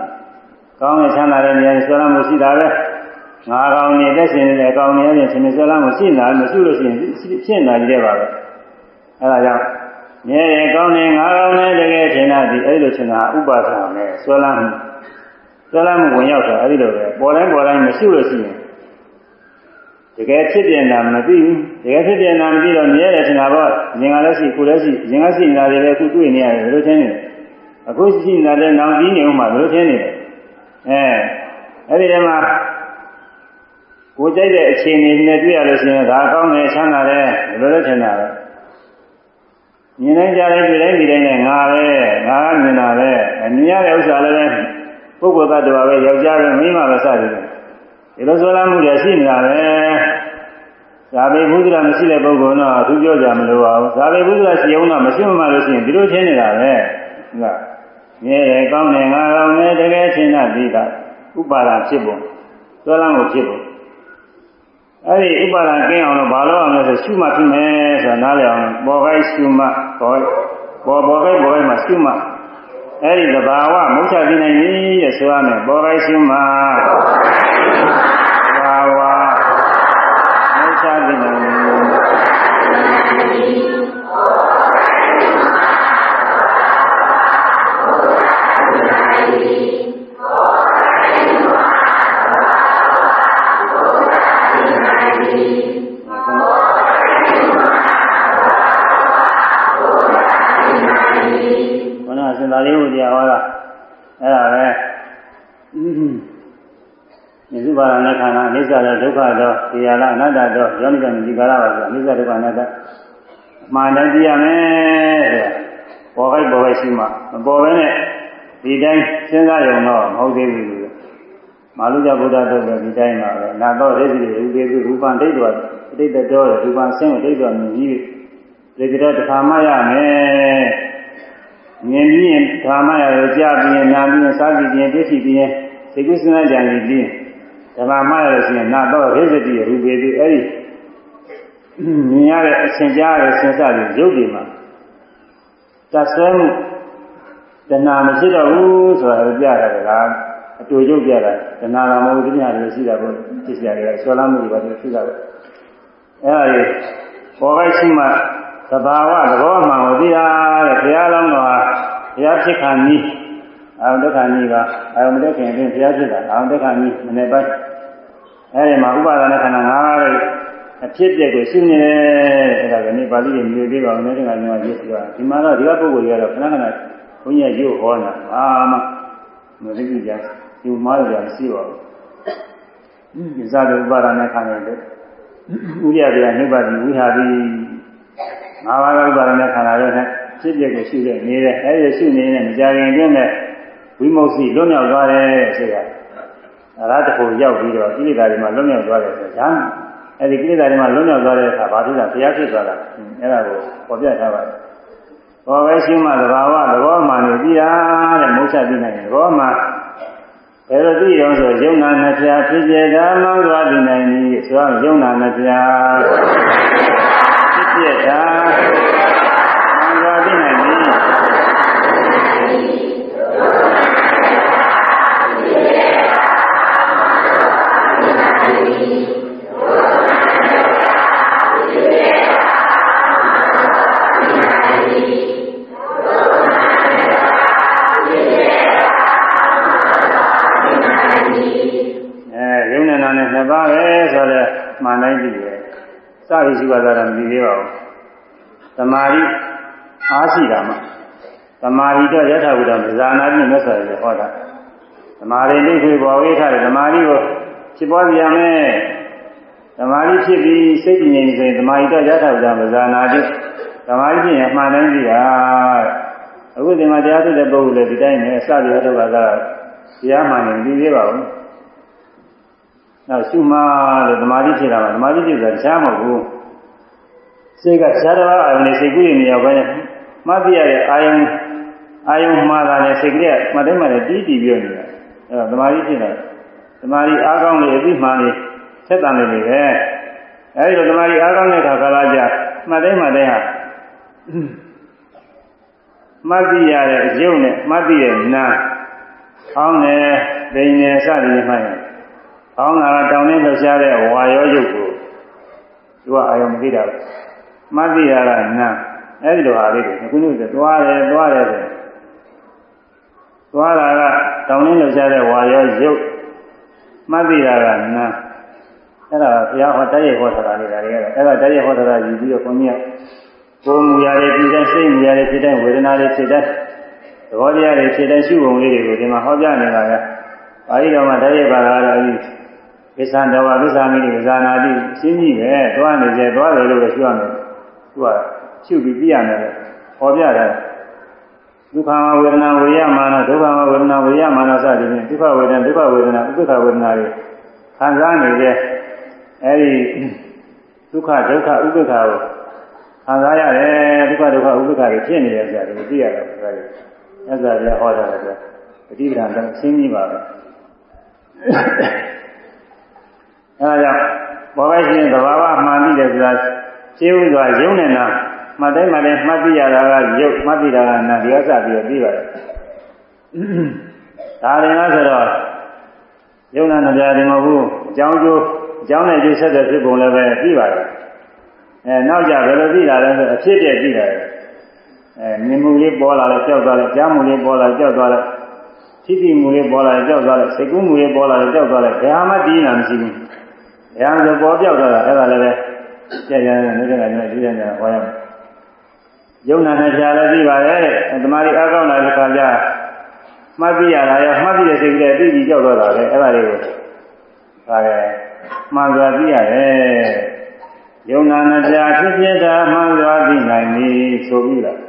ကောင်းတဲ့ချမ်းသာတဲ့နေရာနဲ့ဆိုလားမရှိတာပဲငါကောင်းနေတဲ့ရှင်နေကောင်းနေရခြင်းချင်းဆိုလားမရှိနေတာမရှိလို့ရှိရင်ဖြစ်နေတာကြီးတဲ့ပါပဲအဲဒါကြောင့်မြဲတယ်ကောင်းတယ်ငါကောင်းတယ်တကယ်ထင်တာဒီအဲ့လိုထင်တာဥပါဒနာနဲ့ဆွဲလ မ်းမှုဆွဲလမ်းမှုဝင်ရောက်တာအဲ့ဒီလိုပဲပေါ်တိုင်းပေါ်တိုင်းမရှိလို့ရှိရင်တကယ်ဖြစ်ပြနေတာမသိဘူးတကယ်ဖြစ်ပြနေတာမသိတော့မြဲတယ်ထင်တာပေါ့ငင်ကလည်းရှိကိုယ်လည်းရှိငင်ကရှိနေတာတွေလည်းအခုတွေ့နေရတယ်ဘယ်လိုထင်နေလဲအခုရှိနေတာလည်းနောင်ပြီးနေဦးမှာဘယ်လိုထင်နေလဲအဲအဲ့ဒီတည်းမှာကိုကြိုက်တဲ့အခြေအနေနဲ့တွေ့ရလို့ရှိရင်ဒါကောင်းတယ်ချမ်းသာတယ်ဘယ်လိုလဲထင်တာလဲမြင်နိုင်ကြတဲ့ဒီတိုင်းဒီတိုင်းနဲ့ငါပဲငါကမြင်တာပဲအမြင်ရတဲ့ဥစ္စာလည်း ပဲပုဂ္ဂိုလ်သတ္တဝါပဲယောက်ျားပဲမိန်းမပဲစသည်ပဲဒီလိုဆိုလာမှုတွေရှိနေတာပဲဇာပေဘုဒ္ဓရာမရှိတဲ့ပုဂ္ဂိုလ်တော့သူပြောကြမလို့ပါဘူးဇာပေဘုဒ္ဓရာရှိအောင်တော့မရှိမှလို့ရှိရင်ဒီလိုချင်းနေတာပဲဟုတ်လားမြဲတယ်ကောင်းတယ်ငါကောင်းတယ်တကယ်ချင်းတာဒီကဥပါဒဖြစ်ပုံဆွဲလမ်းမှုဖြစ်ပုံအဲ့ဒီဥပါဒကင်းအောင်လို့ဘာလို့အောင်လဲဆိုရှုမှဖြစ်မယ်ဆိုတာနားလည်အောင်ပေါ်ခိုင်းရှုမှပေါ်ပေါ်ပေါ်ခိုင်းပေါ်ခိုင်းမှရှုမှ အဲ့ဒီသဘာဝမုတ်ချသိနိုင်ပြီတဲ့ဆိုရမယ်ပေါ်ခိုင်းရှုမှသဘာဝမုတ်ချသိနိုင်ပြီခဏစင်သာလေးကိုတရားဟောတာအဲ့ဒါပဲမြစု ပါရဏခန္ဓာအိစ္ဆာတော့ဒုက္ခတော့တရားလားအနတ္တတော့ယောနိကမိကာရပါဆိုအိစ္ဆာဒုက္ခအနတ္တအမှန်တည်းသိရမယ်တဲ့ပေါ်ခိုက်ပေါ်ခိုက်ရှိမှမပေါ်ဘဲနဲ့ဒီတိုင်းစဉ်းစားရုံတော့မဟုတ်သေးဘူးမာလူကြဗုဒ္ဓတို့လည်းဒီတိုင်းပါပဲနာတော့ရိသတိဥပေစုရူပံဒိဋ္ဌဝအတိတ်တော်ရူပံဆင်းဒိဋ္ဌဝမြည်ကြီးဒီကတော့တစ်ခါမှရမယ်မြင်ပြီးရင်ဓမ္မရရကြပြီးရင်နာပြီးရင်စားပြီးရင်သိရှိပြီးရင်သိကုစဉ်းစားကြံပြီးရင် ဓမ္မမှရလို့ရှိရင်နာတော့ရိသတိရူပေစုအဲ့ဒီမြင်ရတဲ့အစဉ်ကြားရတဲ့စဉ်းစားပြီးရုပ်တွေမှာတဆွဲမှုတဏှာမရှိတော့ဘူးဆိုတာကိုပြရတယ်ကအတူရုပ်ပြတာတဏှာကမဟုတ်ဘူးတရားတွေရှိတာကိုသိစရာတွေကဆွဲလာမှုတွေပါရှိတာပဲအဲ့ဒါတွေပေါ်ခိုက်ရှိမှသဘာဝသဘောမှန်ကိုသိတာတဲ့ဘုရားလောင်းတော်ဟာဘုရားဖြစ်ခါန ည်းအာဒုက္ခနည်းကအာမဒုက္ခရင်ဘုရားဖြစ်တာအာဒုက္ခနည်းမနေ့ပိုင်းအဲဒီမှာဥပါဒနာခန္ဓာ၅ပါးရဲ့အဖြစ်အပျက်ကိုရှင်းနေတယ်အဲ့ဒါကနေ့ပါဠိတွေမြွေသေးပါဦးနေတဲ့ကညောရေးပြတာဒီမှာတော့ဒီကပုဂ္ဂိုလ်တွေကတော့ခဏခဏဘုန်းကြီးရုပ်ဟောတာအာမမသိကြကြဒီမှားကြမရှိပါဘူးဒီစားတဲ့ဥပါဒနာခန္ဓာတွေဥရိယပြနိဗ္ဗာန်ဝိဟာတိငါးပါးကဥပါဒနာခန္ဓာတွေနဲ့ဖြစ်ပျက်ကိုရှုတဲ့နေတယ်အဲဒီရှုနေတဲ့မကြခင်အတွင်းနဲ့ ဝိမု ക്തി လွတ်မြောက်သွားတယ်ဆိုတာအရဟတဖို့ရောက်ပြီးတော့ကိလေသာတွေမှာလွတ်မြောက်သွားတယ်ဆိုတာအဲဒီကိလေသာတွေမှာလွတ်မြောက်သွားတဲ့အခါဘာဖြစ်လဲတရားဖြစ်သွားတာအဲဒါကိုပေါ်ပြထားပါတယ်ဘောပဲရှင်းမှသဘာဝသဘောမှန်လို့ပြီးတာတဲ့မုတ်ချပြီးနိုင်တယ်ဘောမှဘယ်လိုသိရောဆိုယုံနာနှစ်ဖြာဖြစ်ပြဓမ္မသွားပြီးနိုင်ပြီဆိုတော့ယုံနာနှစ်ဖြာဖြစ်ပြတာမှန် မှန်တိုင်းသိတယ်စပြီးရှိပါသားတာမသိသေးပါဘူးသမာဓိအားရှိတာမှသမာဓိတော့ယထာဘုဒ္ဓဇာနာပြည့်မြတ်စွာဘုရားဟောတာသမာဓိလေးခွေပေါ်ဝိထားတယ်သမာဓိကိုဖြစ်ပေါ်ပြန်မယ်သမာဓိဖြစ်ပြီးစိတ်ကြည်ငြိမ်ဆိုရင်သမာဓိတော့ယထာဘုဒ္ဓဇာနာပြည့်သမာဓိဖြစ်ရင်မှန်တိုင်းသိတာအခုဒီမှာတရားထုတ်တဲ့ပုဂ္ဂိုလ်လည်းဒီတိုင်းနဲ့စပြီးရတော့ကတရားမှန်ရင်ပြီးသေးပါဘူး နောက်ရှုမှလို့သမာဓိဖြစ်တာပါသမာဓိဖြစ်တာတခြားမဟုတ်ဘူးစိတ်ကခြားတစ်ပါးအာယုန်နဲ့စိတ်ကူးရင်နေရောက်ပဲမှတ်ပြရတဲ့အာယုန်အာယုန်မှားတာနဲ့စိတ်ကလေးမှတ်တိုင်းမှလည်းတီးတီးပြောနေတာအဲတော့သမာဓိဖြစ်တာသမာဓိအားကောင်းလေအပြီးမှလေဆက်တန်နေလေပဲအဲဒီလိုသမာဓိအားကောင်းတဲ့အခါကာလကြာမှတ်တိုင်းမှတိုင်းဟာမှတ်သိရတဲ့ရုပ်နဲ့မှတ်သိတဲ့နာအောင်းတယ်ဒိန်တယ်စသည်ဖြင့်မှတ်ရင် အောင်းတာကတောင်းနေလှရှားတဲ့ဝါရောရုပ်ကိုသူကအာယုံမသိတာမှတ်သိရတာနာအဲဒီလိုအားလေးတွေခုနကသွားတယ်သွားတယ်ဆိုသွားတာကတောင်းနေလှရှားတဲ့ဝါရောရုပ်မှတ်သိတာကနာအဲ့ဒါဘုရားဟောတရားဟောတာလေးဒါတွေကတော့အဲ့ဒါတရားဟောတာယူပြီးတော့ခွန်ကြီးကကိုယ်မူရတဲ့ပြည်တဲ့စိတ်မူရတဲ့ဖြစ်တဲ့ဝေဒနာတွေဖြစ်တဲ့သဘောတရားတွေဖြစ်တဲ့ရှုပုံလေးတွေကိုဒီမှာဟောပြနေတာကပါဠိတော်မှာတည်းရပါလားတော့ ဒီကိစ္စတော်ဝကိစ္စမိတွေဇာနာတိရှင်းကြီးပဲသွားနေကြသွားတယ်လို့ပဲရှုရမယ်သူကရှုပြီးပြရမယ်ဟောပြတယ်ဒုက္ခဝေဒနာဝေယမာနဒုက္ခဝေဒနာဝေယမာနစသည်ဖြင့်ဒုက္ခဝေဒနာဒုက္ခဝေဒနာဥပ္ပခဝေဒနာတွေခံစားနေတဲ့အဲဒီဒုက္ခဒုက္ခဥပ္ပခကိုခံစားရတယ်ဒုက္ခဒုက္ခဥပ္ပခတွေဖြစ်နေတယ်ဆိုတာကိုသိရတယ်ဆိုတာလေမြတ်စွာဘုရားဟောတာလည်းပฏิပဒါတော့ရှင်းပြီးပါပဲ အဲဒါကြောင့်ဘောပဲရှင်သဘာဝမှန်သိတယ်ဆိုတာရှင်းဥစွာယုံနေတာမှတ်တိုင်းမှတိုင်းမှတ်သိရတာကယုတ်မှတ်သိတာကနာဒီဥစ္စာပြီးတော့ပြီးပါတယ်ဒါရင်လားဆိုတော့ယုံနာတရားတွေမဟုတ်ဘူးအကြောင်းကျိုးအကြောင်းနဲ့ကျိုးဆက်တဲ့ဖြစ်ပုံလည်းပဲပြီးပါတယ်အဲနောက်ကြဘယ်လိုပြီးလာလဲဆိုအဖြစ်တည်းပြီးလာတယ်အဲမြင်မှုလေးပေါ်လာလဲကြောက်သွားတယ်ကြားမှုလေးပေါ်လာကြောက်သွားတယ်ထိတိမှုလေးပေါ်လာကြောက်သွားတယ်စိတ်ကူးမှုလေးပေါ်လာကြောက်သွားတယ်ဘယ်ဟာမှတည်နေတာမရှိဘူး ဘယ်ဟာဆိုပေါ်ပြောက်သွားတာအဲ့ဒါလည်းပဲကြက်ကြမ်းနေတဲ့ကနေဒီတဲ့ညာဟောရမယ်ယုံနာနဲ့ဖြာလည်းပြီးပါတယ်တဲ့တမာရီအားကောင်းလာတဲ့ခါကျမှတ်သိရတာရောမှတ်သိတဲ့စိတ်ကလေးပြီးပြီးကြောက်သွားတာပဲအဲ့ဒါလေးကိုဒါလည်းမှန်စွာသိရတယ်ယုံနာနဲ့ဖြာဖြစ်ဖြစ်တာမှန်စွာသိနိုင်ပြီဆိုပြီးလား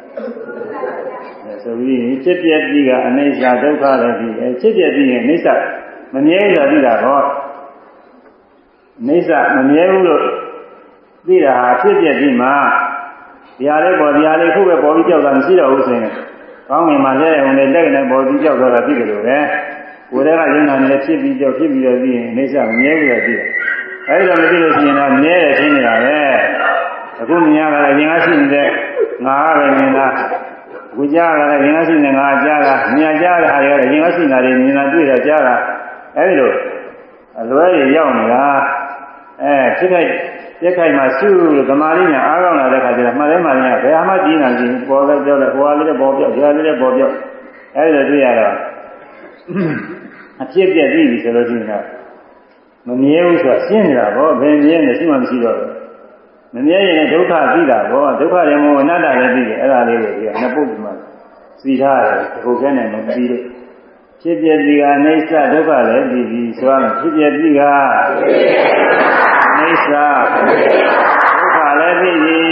ဆိုပြီးဖြစ်ပြပြီးကအနိစ္စဒုက္ခလည်းပြီးအဲဖြစ်ပြပြီးရင်အနိစ္စမမြဲတာပြီးတာတော့အ နိစ္စမမြဲဘူးလို့သိတာဟာဖြစ်ပြပြီးမှဒီဟာလေးပေါ်ဒီဟာလေးခုပဲပေါ်ပြီးကြောက်တာမရှိတော့ဘူးဆိုရင်ကောင်းငင်မှာလဲဝင်လက်နဲ့ပေါ်ပြီးကြောက်သွားတာပြီးတယ်လို့ပဲကိုယ်တည်းကယုံနာနဲ့ဖြစ်ပြီးကြောက်ဖြစ်ပြီးတော့ပြီးရင်အနိစ္စမမြဲဘူးလို့ပြီးတယ်အဲဒီတော့မသိလို့ရှိရင်တော့မြဲတယ်ရှင်းနေတာပဲအခုမြင်ရတာလည်းရင်ကရှိနေတဲ့ငါကပဲမြင်တာကိုကြားရတာရင်ကရှိနေငါကြားတာမြင်ကြားတာဟာလည်းရင်ကရှိနေတာတွေမြင်တာတွေ့တာကြားတာအဲဒီလိုအလွဲရရောက်နေတာ အဲဖြစ်တဲ့ပြက်ခိုက်မှာရှုလို့ဓမ္မလေးညာအားကောင်းလာတဲ့ခါကျတော့မှတ်တယ်မှညာဘယ်ဟာမှကြည့်နေကြည့်ပေါ်တော့ပြောတယ်ဟိုဟာလေးလည်းပေါ်ပြောဒီဟာလေးလည်းပေါ်ပြောအဲဒီလိုတွေ့ရတော့အဖြစ်ပြက်ပြီးပြီဆိုလို့ရှိရင်တော့မမြဲဘူးဆိုတာရှင်းနေတာပေါ့ဘယ်မြဲနေရှိမှမရှိတော့ဘူးမမြဲရင်ဒုက္ခသိတာပေါ့ဒုက္ခလည်းမဟုတ်အနတ္တလည်းသိတယ်အဲ့ဒါလေးကိုဒီကနှစ်ပုဒ်ဒီမှာသိထားတယ်ဒီပုဒ်ထဲနဲ့မပြီးလို့ဖြစ်ပြတိကအိဋ္ဌဒုက္ခလည်းသိပြီဆိုရမယ်ဖြစ်ပြတိက အိဋ္ဌဒုက္ခလည်းသိပြီ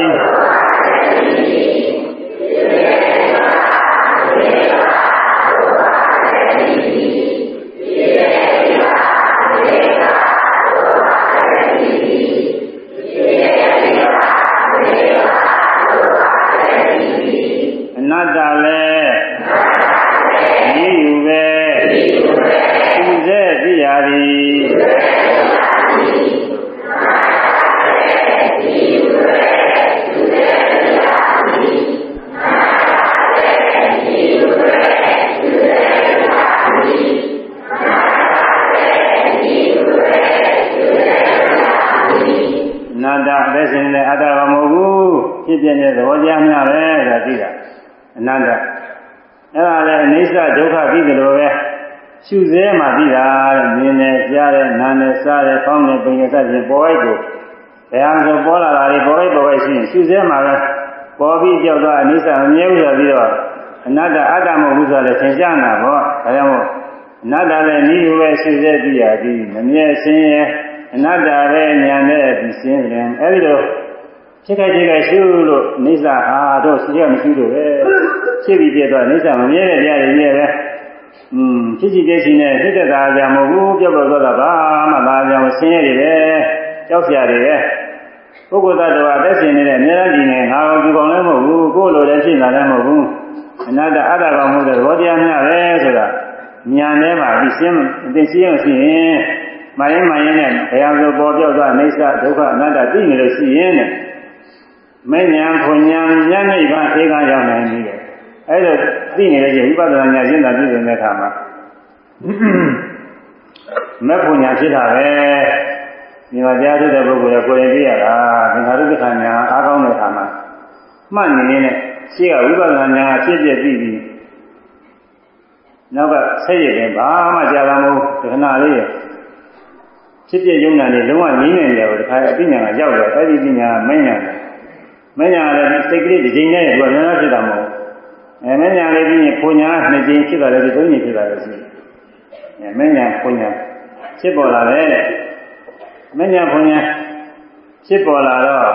အနတ္တလည်းဤယူပဲသူစေသိရသည်အနတ္တအသက်ရှင်တဲ့အတ္တကမဟုတ်ဘူးဖြစ်ပြတဲ့သဘောတရားများပဲဒါသိတာအနတ္တအဲ့ဒါလည်းအိဋ္ဌဒုက္ခပြီးတယ်လို့ပဲ ရှုစဲမှပြီးတာတဲ့မြင်တယ်ကြားတယ်နားတယ်စားတယ်ဖောင်းတယ်ပင်ရစသည်ပေါ်အိုက်ကိုတရားဆိုပေါ်လာတာတွေပေါ်လိုက်ပေါ်လိုက်ရှိရင်ရှုစဲမှာပဲပေါ်ပြီးကြောက်သွားအနိစ္စမမြဲဘူးဆိုပြီးတော့အနတ္တအတ္တမဟုတ်ဘူးဆိုလည်းသင်ရှားနာပေါ့ဒါကြောင့်မို့အနတ္တလည်းဤလိုပဲရှုစဲပြီးရသည်မမြဲရှင်းရဲ့အနတ္တပဲညာနဲ့ပြီးရှင်းတယ်အဲဒီလိုဖြစ်ခဲ့ကြည့်ခဲ့ရှုလို့အိဋ္ဌာဟာတော့ရှိရမရှိလို့ပဲဖြစ်ပြီးပြတော့အိဋ္ဌာမမြဲတဲ့တရားတွေကြီးပဲ อืมဖြစ်ကြည့်ပြချင်းနဲ့ဖြစ်တဲ့သားကြမဟုတ်ဘူးပြောက်တော့တော့ဘာမှသားကြမဆင်းရဲတွေပဲကြောက်စရာတွေပဲပုဂ္ဂိုလ်သတ္တဝါအသက်ရှင်နေတဲ့အများကြီးနေငါကောင်ဒီကောင်လည်းမဟုတ်ဘူးကိုယ်လိုလည်းဖြစ်လာလည်းမဟုတ်ဘူးအနတ္တအတ္တကောင်မဟုတ်တဲ့ဘောတရားများပဲဆိုတာညာထဲမှာဒီရှင်းအသိရှိရင်ရှိရင်မရင်မရင်နဲ့ဘယ်အောင်ဆိုပေါ်ပြောက်သွားအိဋ္ဌဒုက္ခအနတ္တသိနေလို့ရှိရင်တဲ့မဉ္ဇဉ်ဖွဉ္ဇဉ်ဉာဏ်နိဗ္ဗာန်ဧကရောက်နိုင်ပြီတဲ့ အဲ့ဒါသိနေတဲ့ချိန်ဝိပဿနာဉာဏ်ရှင်းတာပြည့်စုံတဲ့အခါမှာမက်ဖွဉ္ဇဉ်ဖြစ်တာပဲဒီမှာကြားထုတ်တဲ့ပုဂ္ဂိုလ်ကကိုယ်ရင်သိရတာသင်္ခါရုပ္ပခဏညာအားကောင်းတဲ့အခါမှာမှတ်နေနေတဲ့ရှေ့ကဝိပဿနာညာဖြစ်ဖြစ်ပြီးပြီးနောက်ကဆက်ရည်ပဲဘာမှကြားတာမဟုတ်တခဏလေးရဖြစ်ဖြစ်ယုံနာနေလုံးဝငြင်းနေတယ်ကိုတခါအပညာကရောက်တယ်အဲ့ဒီပညာကမဉ္ဇဉ်မညာလည်းစိတ်ကလေးတစ်ချိန်နဲ့သူကလည်းဖြစ်တာမဟုတ် အဲမညာလေးပြီးရင်ပူညာနှစ်ချိန်ဖြစ်တာလည်းဒီသုံးချိန်ဖြစ်တာလည်းရှိအဲမညာပူညာဖြစ်ပေါ်လာတယ်မညာပူညာဖြစ်ပေါ်လာတော့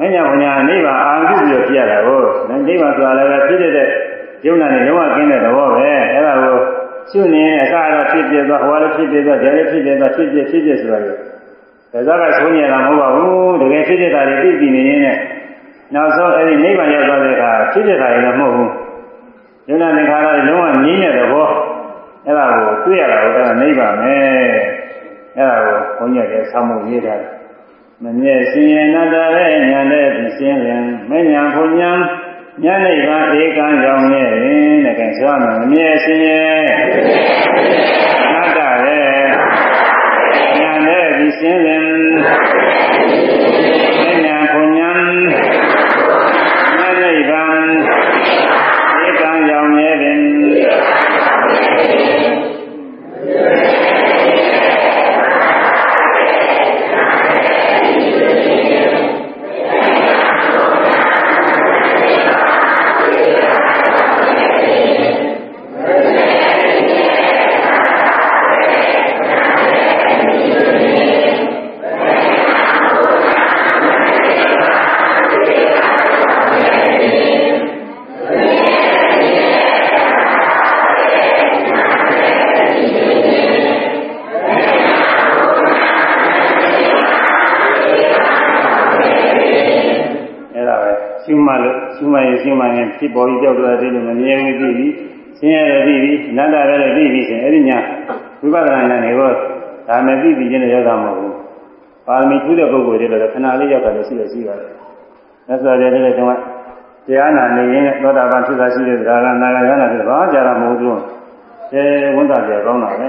မညာပူညာနိဗ္ဗာန်အာရုံပြုပြီးဖြစ်ရတာကိုနိဗ္ဗာန်ဆိုတာလည်းဖြစ်တဲ့ယုံနာနဲ့လုံးဝကင်းတဲ့သဘောပဲအဲ့ဒါကိုရှုနေအခါတော့ဖြစ်ပြသွားဟောလည်းဖြစ်ပြသွားဒါလည်းဖြစ်ပြသွားဖြစ်ပြဖြစ်ပြဆိုတာလေဒါကဆုံးနေတာမဟုတ်ပါဘူးတကယ်ဖြစ်ဖြစ်တာတွေသိပြီးနေရင်နောက်ဆုံးအဲ့ဒီနိဗ္ဗာန်ရောက်သွားတဲ့အခါဖြစ်ဖြစ်တာလည်းမဟုတ်ဘူး ယုံနာသင်္ခါရတွေလုံးဝငြင်းတဲ့သဘောအဲ့ဒါကိုတွေ့ရတာကိုအဲ့ဒါနိဗ္ဗာန်ပဲအဲ့ဒါကိုဘုန်းကြီးကဆောင်းမှုရေးထားတယ်မမြဲရှင်ရဏတရဲ့ညာနဲ့ပြီးရှင်းရင်မညာဘုံညာညနိဗ္ဗာန်ဧကံရောက်နေရင်တဲ့ကဲဆိုရမယ်မမြဲရှင်ရဲ့နတ္တရဲ့ညာနဲ့ပြီးရှင်းရင်မညာဘုံညာညနိဗ္ဗာန်ဧကံရောက်နေရင်ရှုမှလို့ရှုမှရင်ရှုမှရင် ဖြစ်ပေါ်ပြီးကြောက်သွားတယ်လို့မမြဲဘူးသိပြီဆင်းရဲတယ်သိပြီအနတ္တပဲလည်းသိပြီဆိုရင်အဲ့ဒီညာဝိပဿနာဉာဏ်တွေကိုဒါမဲ့သိပြီချင်းနဲ့ရောက်တာမဟုတ်ဘူးပါရမီထူးတဲ့ပုဂ္ဂိုလ်တွေလည်းခဏလေးရောက်တာလည်းရှိရရှိပါတယ်သက်စွာတဲ့တဲ့တုန်းကတရားနာနေရင်သောတာပန်ဖြစ်တာရှိတဲ့ဒါကနာဂရဏဖြစ်ဘာကြတာမဟုတ်ဘူးအဲဝန်တာကြကောင်းတာပဲ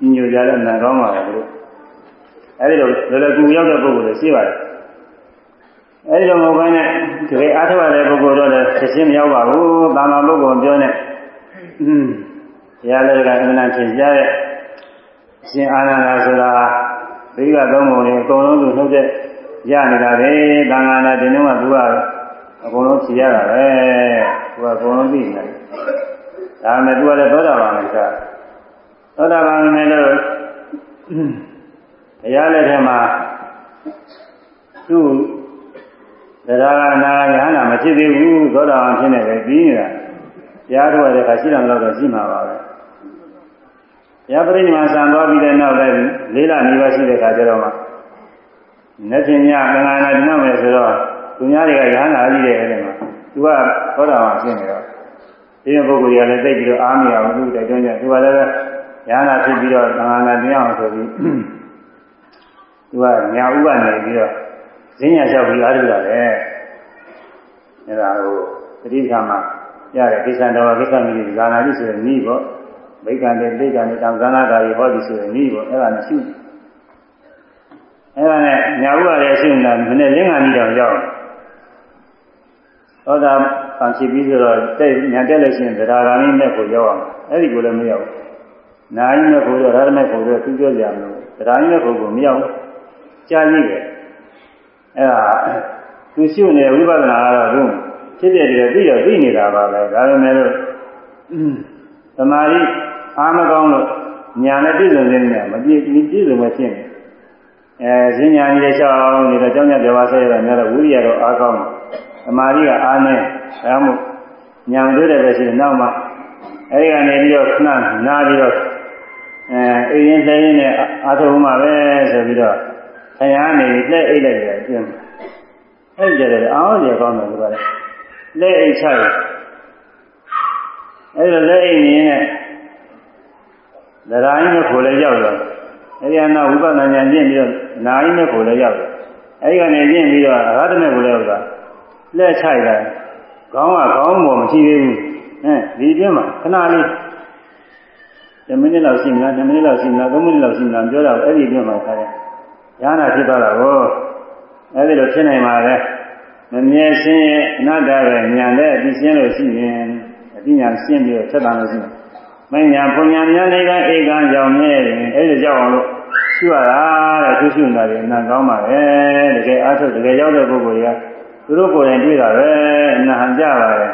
ညညကြတဲ့နာကောင်းပါလေတို့အဲဒီလိုလောလောကူရောက်တဲ့ပုဂ္ဂိုလ်တွေရှိပါတယ် အဲဒီလိုမဟုတ်ဘဲနဲ့ဒီကေအားထုတ်ရတဲ့ပုဂ္ဂိုလ်တော့လည်းသိချင်းမရောက်ပါဘူး။တာမန်ပုဂ္ဂိုလ်ပြောနေ။อืมတရားလည်းကအမှန်တန်သင်ကြားတဲ့ရှင်အာနန္ဒာဆိုတာဒိဋ္ဌသုံးပုံတွေအကုန်လုံးသူနှုတ်တဲ့ရနေတာပဲ။တန်ခါနာဒီနေ့ကသူကအကုန်လုံးဖြေရတာပဲ။သူကအကုန်လုံးသိနေတယ်။ဒါမဲ့သူကလည်းသောတာပန်ပဲက။သောတာပန်နဲ့လို့တရားလက်ထက်မှာသူ့ တရားကနာယဟနာမဖြစ်သေးဘူးသောတာပန်ဖြစ်နေတယ်ပြီးနေတာတရားထုတ်ရတဲ့အခါရှိတယ်လို့တော့ရှိမှာပါပဲတရားပရိနိဗ္ဗာန်ဆံသွားပြီးတဲ့နောက်လည်းလေးလနေပါရှိတဲ့အခါကျတော့မှလက်ဖြင့်ညသံဃာနာဒီနောက်မယ်ဆိုတော့သူများတွေကယဟနာကြီးတဲ့အဲ့ဒီမှာသူကသောတာပန်ဖြစ်နေတော့ဒီပုဂ္ဂိုလ်တွေကလည်းသိပြီးတော့အားမရဘူးသူတိုက်တွန်းကြသူကလည်းယဟနာဖြစ်ပြီးတော့သံဃာနာတရားအောင်ဆိုပြီးသူကညာဥကနေပြီးတော့ ဈဉ္ညာလျှောက်ပြီးအားထုတ်တာလေအဲဒါကိုပဋိက္ခမှာရတဲ့ကိစ္စတော်ကိစ္စမီဇာနာတိဆိုတဲ့ဤပေါ့မိက္ခန္တေတိက္ခန္တေတံဇာနာကာရီဟောဒီဆိုတဲ့ဤပေါ့အဲဒါနဲ့ရှုအဲဒါနဲ့ညာဥရလည်းရှုနေတာမနေ့လင်းကဏီတောင်ရောက်သောတာပန်ဖြစ်ပြီးဆိုတော့တဲ့ညာတက်လို့ရှိရင်သဒ္ဒါဂာမိမဲ့ကိုရောက်အောင်အဲ့ဒီကိုလည်းမရောက်နာယိမဲ့ကိုတော့ရဟမဲ့ကိုတော့သူပြောကြမလို့သဒ္ဒါယိမဲ့ကိုကိုမရောက်ကြားကြည့်တယ် အဲ့ဒါသူရှုနေတဲ့ဝိပဿနာကတော့သူဖြစ်တဲ့တည်းသိတော့သိနေတာပါပဲဒါပေမဲ့လို့သမာဓိအားမကောင်းလို့ညာနဲ့ပြည့်စုံနေတယ်မပြည့်ပြည့်စုံမဖြစ်နေအဲဈဉ္ညာကြီးတဲ့ရှောင်းနေတော့ကြောင်းကြပြောပါဆက်ရတာများတော့ဝိရိယတော့အားကောင်းတယ်သမာဓိကအားနည်းဒါမှမဟုတ်ညာမတွေ့တဲ့ပဲရှိရင်နောက်မှအဲဒီကနေပြီးတော့ခဏနားပြီးတော့အဲအိမ်ရင်းလှင်းနဲ့အာထုံမှပဲဆိုပြီးတော့ဆရာနေလှည့်အိတ်လိုက်တယ်အ ကျဉ်းအဲ့ကြတယ်အောင်းရကောင်းတယ်ဆိုတာလေလက်အိတ်ချတယ်အဲ့လိုလက်အိတ်နေနဲ့ဒရာင်းနဲ့ခိုလည်းရောက်တော့အဲ့ဒီအနာဝိပဿနာဉာဏ်ကျင့်ပြီးတော့နာယင်းနဲ့ခိုလည်းရောက်တယ်အဲ့ဒီကနေကျင့်ပြီးတော့အရဟတမေကိုလည်းဥစ္စာလက်ချိုက်တယ်ခေါင်းကခေါင်းပေါ်မရှိသေးဘူးအဲဒီအတွင်းမှာခဏလေး10မိနစ်လောက်ရှိမလား10မိနစ်လောက်ရှိမလား3မိနစ်လောက်ရှိမလားပြောတော့အဲ့ဒီအတွင်းမှာခါတယ်ရဟနာဖြစ်သွားတာကို အဲ့ဒီလိုဖြစ်နိုင်ပါလေမမြဲရှင်းရဲ့အနတ္တပဲညာနဲ့အပြီးရှင်းလို့ရှိရင်အပြီးညာရှင်းပြီးတော့သက်သာလို့ရှိရင်မညာဘုံညာများလေးကဧကံကြောင့်မြဲရင်အဲ့ဒီကြောင့်အောင်လို့ရှိရတာတဲ့သူရှိနေတာလည်းအနံကောင်းပါပဲတကယ်အားထုတ်တကယ်ရောက်တဲ့ပုဂ္ဂိုလ်ကသူတို့ကိုယ်တိုင်တွေ့တာပဲအနံဟန်ကြပါပဲ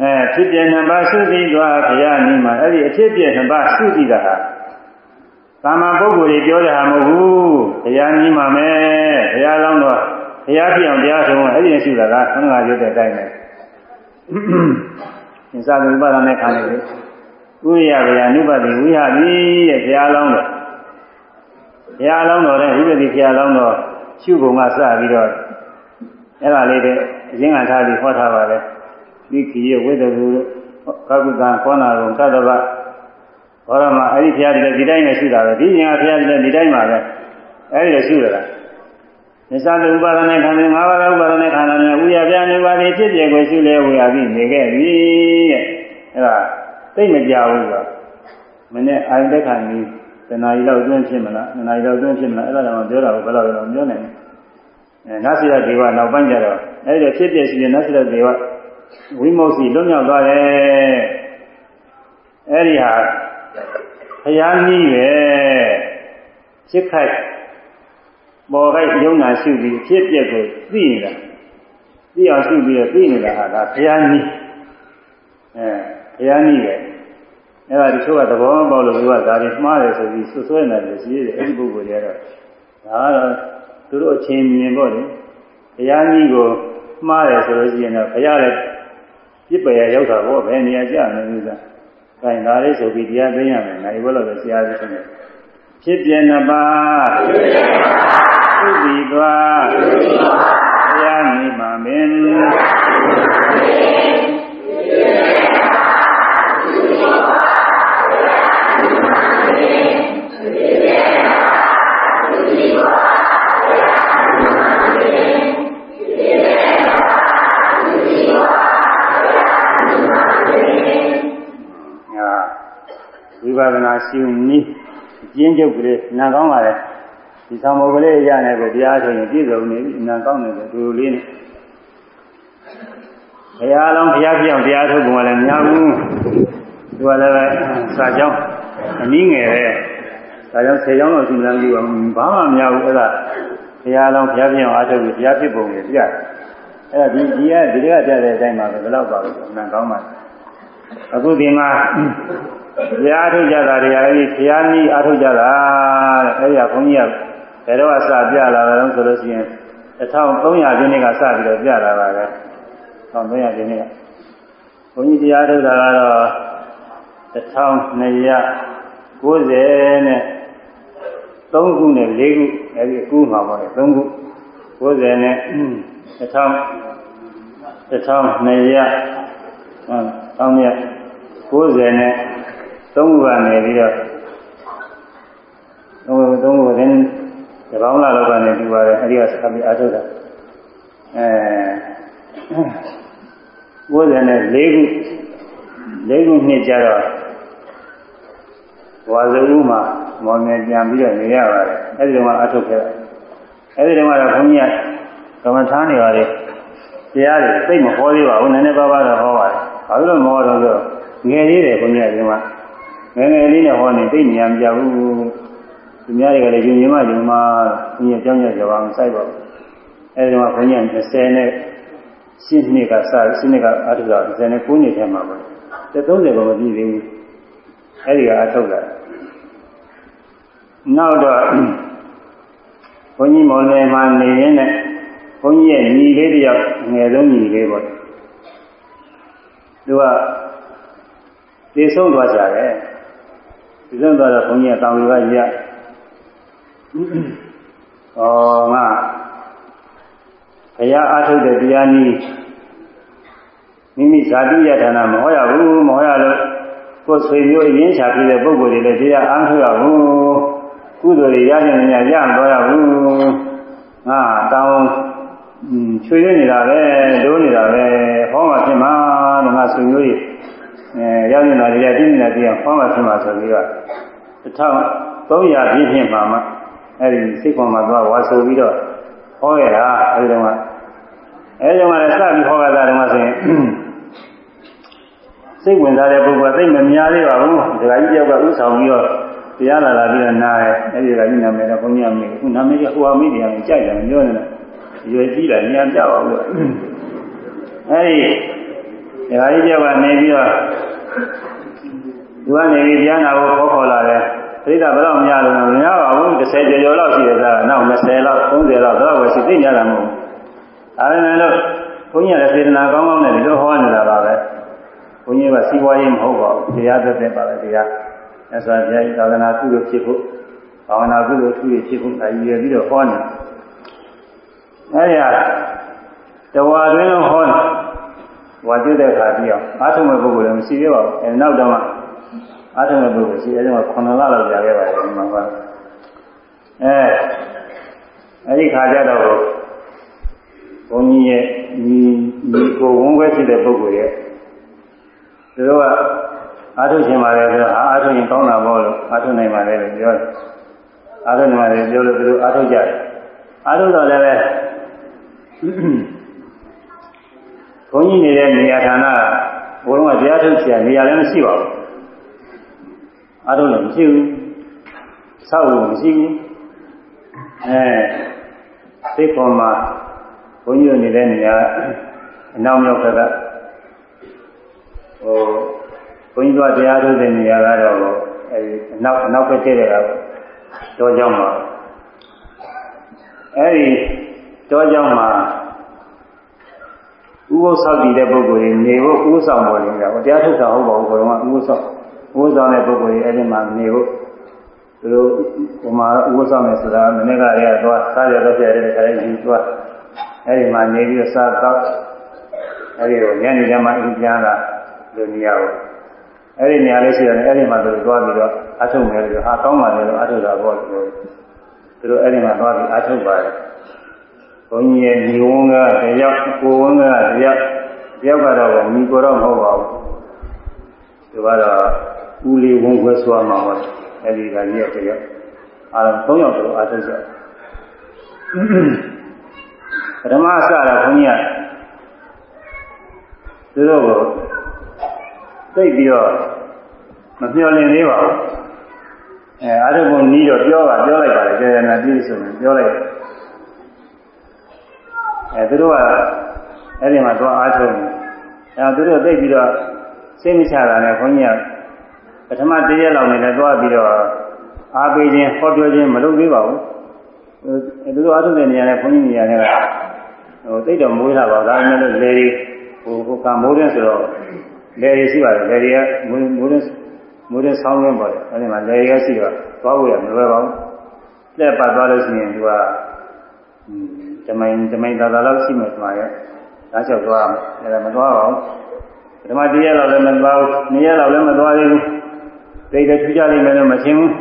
အဲဖြစ်ပြနှစ်ပါးသုတိသွားဘုရားနိမှာအဲ့ဒီအဖြစ်ပြနှစ်ပါးသုတိတာဟာ သာမန်ပုဂ္ဂိုလ်တွေပြောတဲ့ဟာမဟုတ်ဘူးဘုရားနိမှာမယ်ဘုရားလောင်းတော့ဘုရားပြအောင်တရားဆုံးအဲ့ဒီရှိတာကသံဃာရုပ်တဲ့အတိုင်းပဲသင်္သာဝိပါဒနဲ့ခါနေတယ်ဥရိယဗျာအနုပတိဝိဟာတိတဲ့ဘုရားလောင်းတော့ဘုရားလောင်းတော်တဲ့ဝိပတိဘုရားလောင်းတော်ရှုပုံကစပြီးတော့အဲ့ဒါလေးတဲ့အရင်ကထားပြီးဟောထားပါလေဒီခီရဝိတ္တကူကကုကံခောနာရုံသတ္တဗ ဘောရမအဲ့ဒီဘုရားတွေဒီတိုင်းနဲ့ရှုတာပဲဒီရင်ကဘုရားတွေဒီတိုင်းပါပဲအဲ့ဒီလိုရှုရတာမစ္ဆာတုဥပါဒနဲ့ခန္ဓာ၅ပါးသောဥပါဒနဲ့ခန္ဓာနဲ့ဥရပြာနေပါသည်ဖြစ်ပြကိုရှုလဲဝေရပြီးနေခဲ့ပြီတဲ့အဲ့ဒါသိမကြဘူးကမနေ့အာယတခဏီတဏှာကြီးတော့အတွင်းဖြစ်မလားတဏှာကြီးတော့အတွင်းဖြစ်မလားအဲ့ဒါတော့ပြောတာကိုဘယ်လောက်တော့ပြောနိုင်လဲအဲနတ်စီရဒေဝနောက်ပိုင်းကျတော့အဲ့ဒီဖြစ်ပြရှိတဲ့နတ်စီရဒေဝဝိမု ക്തി လွတ်မြောက်သွားတယ်အဲ့ဒီဟာ ဘုရားနည်းပဲစိတ်ခိုက်ပေါ်ခိုက်ယုံနာရှိပြီးဖြစ်ပြက်ကိုသိနေတာသိအောင်ရှိပြီးတော့သိနေတာဟာဒါဘုရားနည်းအဲဘုရားနည်းပဲအဲ့ဒါဒီချို့ကသဘောပေါက်လို့ပြောတာဒါတွေမှားတယ်ဆိုပြီးဆွဆွဲနေတယ်ရှိသေးတယ်အဲ့ဒီပုဂ္ဂိုလ်တွေကတော့ဒါကတော့သူတို့အချင်းမြင်ပေါ့လေဘုရားနည်းကိုမှားတယ်ဆိုလို့ရှိရင်တော့ဘုရားလည်းပြစ်ပယ်ရောက်တာပေါ့ဘယ်နေရာကြာနေလို့ ဆိုတာ။အဲဒါလေးဆိုပြီးတရားသိရမယ်။နိုင်ဘလို့ပဲဆရာကြီးဆိုနေ။ဖြစ်ပြနှစ်ပါးသုတိသွားဘုရားမိမမင်း ပဿနာရှုနည်းအကျဉ်းချုပ်ကလေးနာကောင်းပါလေဒီသံဃာကလေးရနေပဲတရားဆိုရင်ပြည့်စုံနေပြီနာကောင်းနေတယ်ဒီလိုလေးနဲ့ဘုရားလုံးဘုရားပြောင်းတရားထုတ်ပုံကလည်းများဘူးသူကလည်းစာကြောင်းအနည်းငယ်ပဲစာကြောင်း10ကြောင်းလောက်ရှိမှန်းပြီးတော့ဘာမှမများဘူးအဲ့ဒါဘုရားလုံးဘုရားပြောင်းအားထုတ်ပြီးဘုရားဖြစ်ပုံကိုပြတယ်အဲ့ဒါဒီဒီကဒီကပြတဲ့အတိုင်းမှာပဲဘယ်တော့ပါလို့နာကောင်းပါအခုဒီမှာ ဘုရားထုတ်ကြတာတွေအဲဒီဘုရားနည်းအားထုတ်ကြတာတဲ့အဲဒီကဘုန်းကြီးကဘယ်တော့အစပြလာတယ်ဆိုလို့ရှိရင်1300ပြည့်နှစ်ကစပြီးတော့ပြလာပါပဲ1300ပြည့်နှစ်ကဘုန်းကြီးတရားထုတ်တာကတော့1290နဲ့3ခုနဲ့4ခုအဲဒီအကူမှာပါလေ3ခု90နဲ့1000 1200ဟုတ်1290နဲ့ သုံးခုကနေပြီးတော့သုံးခုသုံးခုတင်းဒီကောင်းလာတော့ကနေပြီးပါတယ်အဲဒီကဆက်ပြီးအားထုတ်တာအဲ90နဲ့4ခု4ခုနှစ်ကြတော့ဝါဇဦးမှာမောင်ငယ်ပြန်ပြီးတော့နေရပါတယ်အဲဒီတော့အားထုတ်ခဲ့အဲဒီတော့ကတော့ဘုန်းကြီးကကမ္မထာနေပါလေတရားတွေသိမဟောသေးပါဘူးနည်းနည်းပါးပါးတော့ဟောပါတယ်ဘာလို့မဟောတော့ဆိုငယ်သေးတယ်ဘုန်းကြီးကဒီမှာ ငယ်ငယ်လေးနဲ့ဟောနေသိဉာဏ်မပြဘူးသူများတွေကလည်းယူမြင်မှယူမှဘုရားကြောင်းရကြပါမဆိုင်ပါဘူးအဲဒီတော့ဘုန်းကြီး20နဲ့ရှင်းနှစ်ကစရှင်းနှစ်ကအထုတာ20နဲ့9နှစ်ထဲမှာပေါ့30ကမပြည့်သေးဘူးအဲဒီကအထုတ်လာနောက်တော့ဘုန်းကြီးမော်လယ်မှာနေရင်းနဲ့ဘုန်းကြီးရဲ့ညီလေးတယောက်ငယ်ဆုံးညီလေးပေါ့သူကသိဆုံးသွားကြတယ် သိဆုံးသွားတော့ဘုန်းကြီးကတောင်လူကရဩငါဘုရားအားထုတ်တဲ့တရားနည်းမိမိဇာတိယဌာနမဟောရဘူးမဟောရလို့ကိုယ်ဆွေမျိုးအရင်းချပြတဲ့ပုဂ္ဂိုလ်တွေလည်းတရားအားထုတ်ရဘူးကုသိုလ်တွေရနိုင်နေရမတော်ရဘူးငါတောင်းချွေရနေတာပဲဒိုးနေတာပဲဟောမှဖြစ်မှာလို့ငါဆွေမျိုးကြီး အဲရောက်နေတာတရားပြည့်နေတာတရားဟောမှဖြစ်မှာဆိုပြီးတော့1300ပြည့်ဖြစ်မှာမှအဲဒီစိတ်ပေါ်မှာသွားဝါဆိုပြီးတော့ဟောရတာအဲဒီတော့အဲဒီတော့လည်းစပြီးဟောရတာတော့ဆိုရင်စိတ်ဝင်စားတဲ့ပုဂ္ဂိုလ်ကသိမများသေးပါဘူးဒကာကြီးတယောက်ကဥဆောင်ပြီးတော့တရားလာလာပြီးတော့နားတယ်အဲဒီကကြီးနာမည်တော့ဘုန်းကြီးအမေခုနာမည်ကဟိုအမိတရားကိုကြိုက်တယ်ပြောနေတာရွယ်ကြီးလာညံပြပါဘူးအဲဒီဒကာကြီးတယောက်ကနေပြီးတော့ သူကနေပြီးတရားနာဖို့ခေါ်ခေါ်လာတယ်သိတာဘယ်တော့များလို့မများပါဘူး30ကျော်ကျော်လောက်ရှိတယ်သားနောက်20လောက်30လောက်တော့ပဲရှိသိကြတာမဟုတ်ဘူးဒါပေမဲ့လို့ဘုန်းကြီးကစေတနာကောင်းကောင်းနဲ့ဒီလိုဟောနေတာပါပဲဘုန်းကြီးကစီးပွားရေးမဟုတ်ပါဘူးတရားသက်သက်ပါပဲတရားအဲဆိုဘုရားသာသနာကုသိုလ်ဖြစ်ဖို့ဘာဝနာကုသိုလ်ထူးဖြစ်ဖို့အရည်ပြီးတော့ဟောနေအဲဒီဟာတဝါတွင်လုံးဟောနေ ဝါကျွတဲ့ခါပြီးအောင်အာထုံမဲ့ပုဂ္ဂိုလ်လည်းမရှိသေးပါဘူးအဲနောက်တော့မှအာထုံမဲ့ပုဂ္ဂိုလ်ရှိအဲဒီမှာ9လလောက်ကြာခဲ့ပါတယ်ဒီမှာကအဲအဲဒီခါကျတော့ဘုန်းကြီးရဲ့ညီညီကိုဝန်းခွဲဖြစ်တဲ့ပုဂ္ဂိုလ်ရဲ့သူတို့ကအားထုတ်ခြင်းပါလေဆိုတော့အားထုတ်ရင်ကောင်းတာပေါ့လို့အားထုတ်နိုင်ပါလေလို့ပြောတယ်အားထုတ်နိုင်ပါလေပြောလို့သူတို့အားထုတ်ကြတယ်အားထုတ်တော့လည်းပဲ ဘုန်းကြီးနေတဲ့နေရာဌာနကဘုန်းတော်ကတရားထုတ်ချင်နေရာလည်းမရှိပါဘူးအားထုတ်လည်းမရှိဘူးဆောက်လို့မရှိဘူးအဲသိပေါ်မှာဘုန်းကြီးနေတဲ့နေရာအနောက်မြောက်ဘက်ကဟိုဘုန်းကြီးတို့တရားထုတ်တဲ့နေရာကတော့အဲဒီအနောက်အနောက်ဘက်ကျတဲ့ကတော့ကြောင်းမှာအဲဒီကြောကြောင်းမှာ ဥပုသ်ဆောက်တည်တဲ့ပုဂ္ဂိုလ်တွေနေဖို့ဥပုသ်ဆောင်ပေါ်နေတာဟိုတရားထုတ်တာဟုတ်ပါဘူးဘုရားကဥပုသ်ဆောက်ဥပုသ်ဆောင်တဲ့ပုဂ္ဂိုလ်တွေအဲဒီမှာနေဖို့သူတို့ဟိုမှာဥပုသ်ဆောင်မယ်ဆိုတာမနေ့ကတည်းကတော့စားရတော့ပြရတဲ့ခါလေးယူသွားအဲဒီမှာနေပြီးစားတော့အဲဒီကိုညနေကျမှအိမ်ပြန်လာလူနေရာကိုအဲ့ဒီနေရာလေးရှိတယ်အဲ့ဒီမှာသူတို့သွားပြီးတော့အထုတ်မယ်လို့ဟာကောင်းပါလေလို့အထုတ်တာပေါ့လို့သူတို့အဲ့ဒီမှာသွားပြီးအထုတ်ပါတယ် ဘုန်းကြီးရဲ့ညီဝန်းကတယောက်ကိုဝန်းကတယောက်တယောက်ကတော့ညီကိုတော့မဟုတ်ပါဘူးသူကတော့ဦးလေးဝန်းခွဲဆွာမှာပါအဲ့ဒီကကြီးရဲ့တယောက်အားလုံး၃ယောက်တို့အထုတ်ကြပထမအစတော့ဘုန်းကြီးကသူတို့ကိုသိပြီးတော့မပြောလင်သေးပါဘူးအဲအာရုံကိုနီးတော့ပြောပါပြောလိုက်ပါလေကျေနာပြည့်စုံတယ်ပြောလိုက် အဲသူတို့ကအဲ့ဒီမှာသွားအားထုတ်နေအဲသူတို့သိပြီးတော့စိတ်မချတာနဲ့ခွန်ကြီးကပထမတရက်လောက်နေလည်းသွားပြီးတော့အားပေးခြင်းဟောပြောခြင်းမလုပ်သေးပါဘူးအဲသူတို့အားထုတ်တဲ့နေရာနဲ့ခွန်ကြီးနေရာနဲ့ကဟိုသိတော့မွေးလာပါဒါပေမဲ့လေတွေဟိုဟိုကမိုးတဲ့ဆိုတော့လေတွေရှိပါတယ်လေတွေကမိုးမိုးတဲ့မိုးတဲ့ဆောင်းရင်းပါတယ်အဲဒီမှာလေတွေကရှိတော့သွားဖို့ရမလွယ်ပါဘူးလက်ပတ်သွားလို့ရှိရင်သူက တမိုင်တမိုင်သာသာလောက်ရှိမှဒီမှာရဒါချက်သွားမယ်အဲဒါမသွားပါဘူးပထမတရက်လောက်လည်းမသွားဘူးနှစ်ရက်လောက်လည်းမသွားသေးဘူးသိတဲ့ထူးခြားလိမ့်မယ်လို့မရှင်းဘူး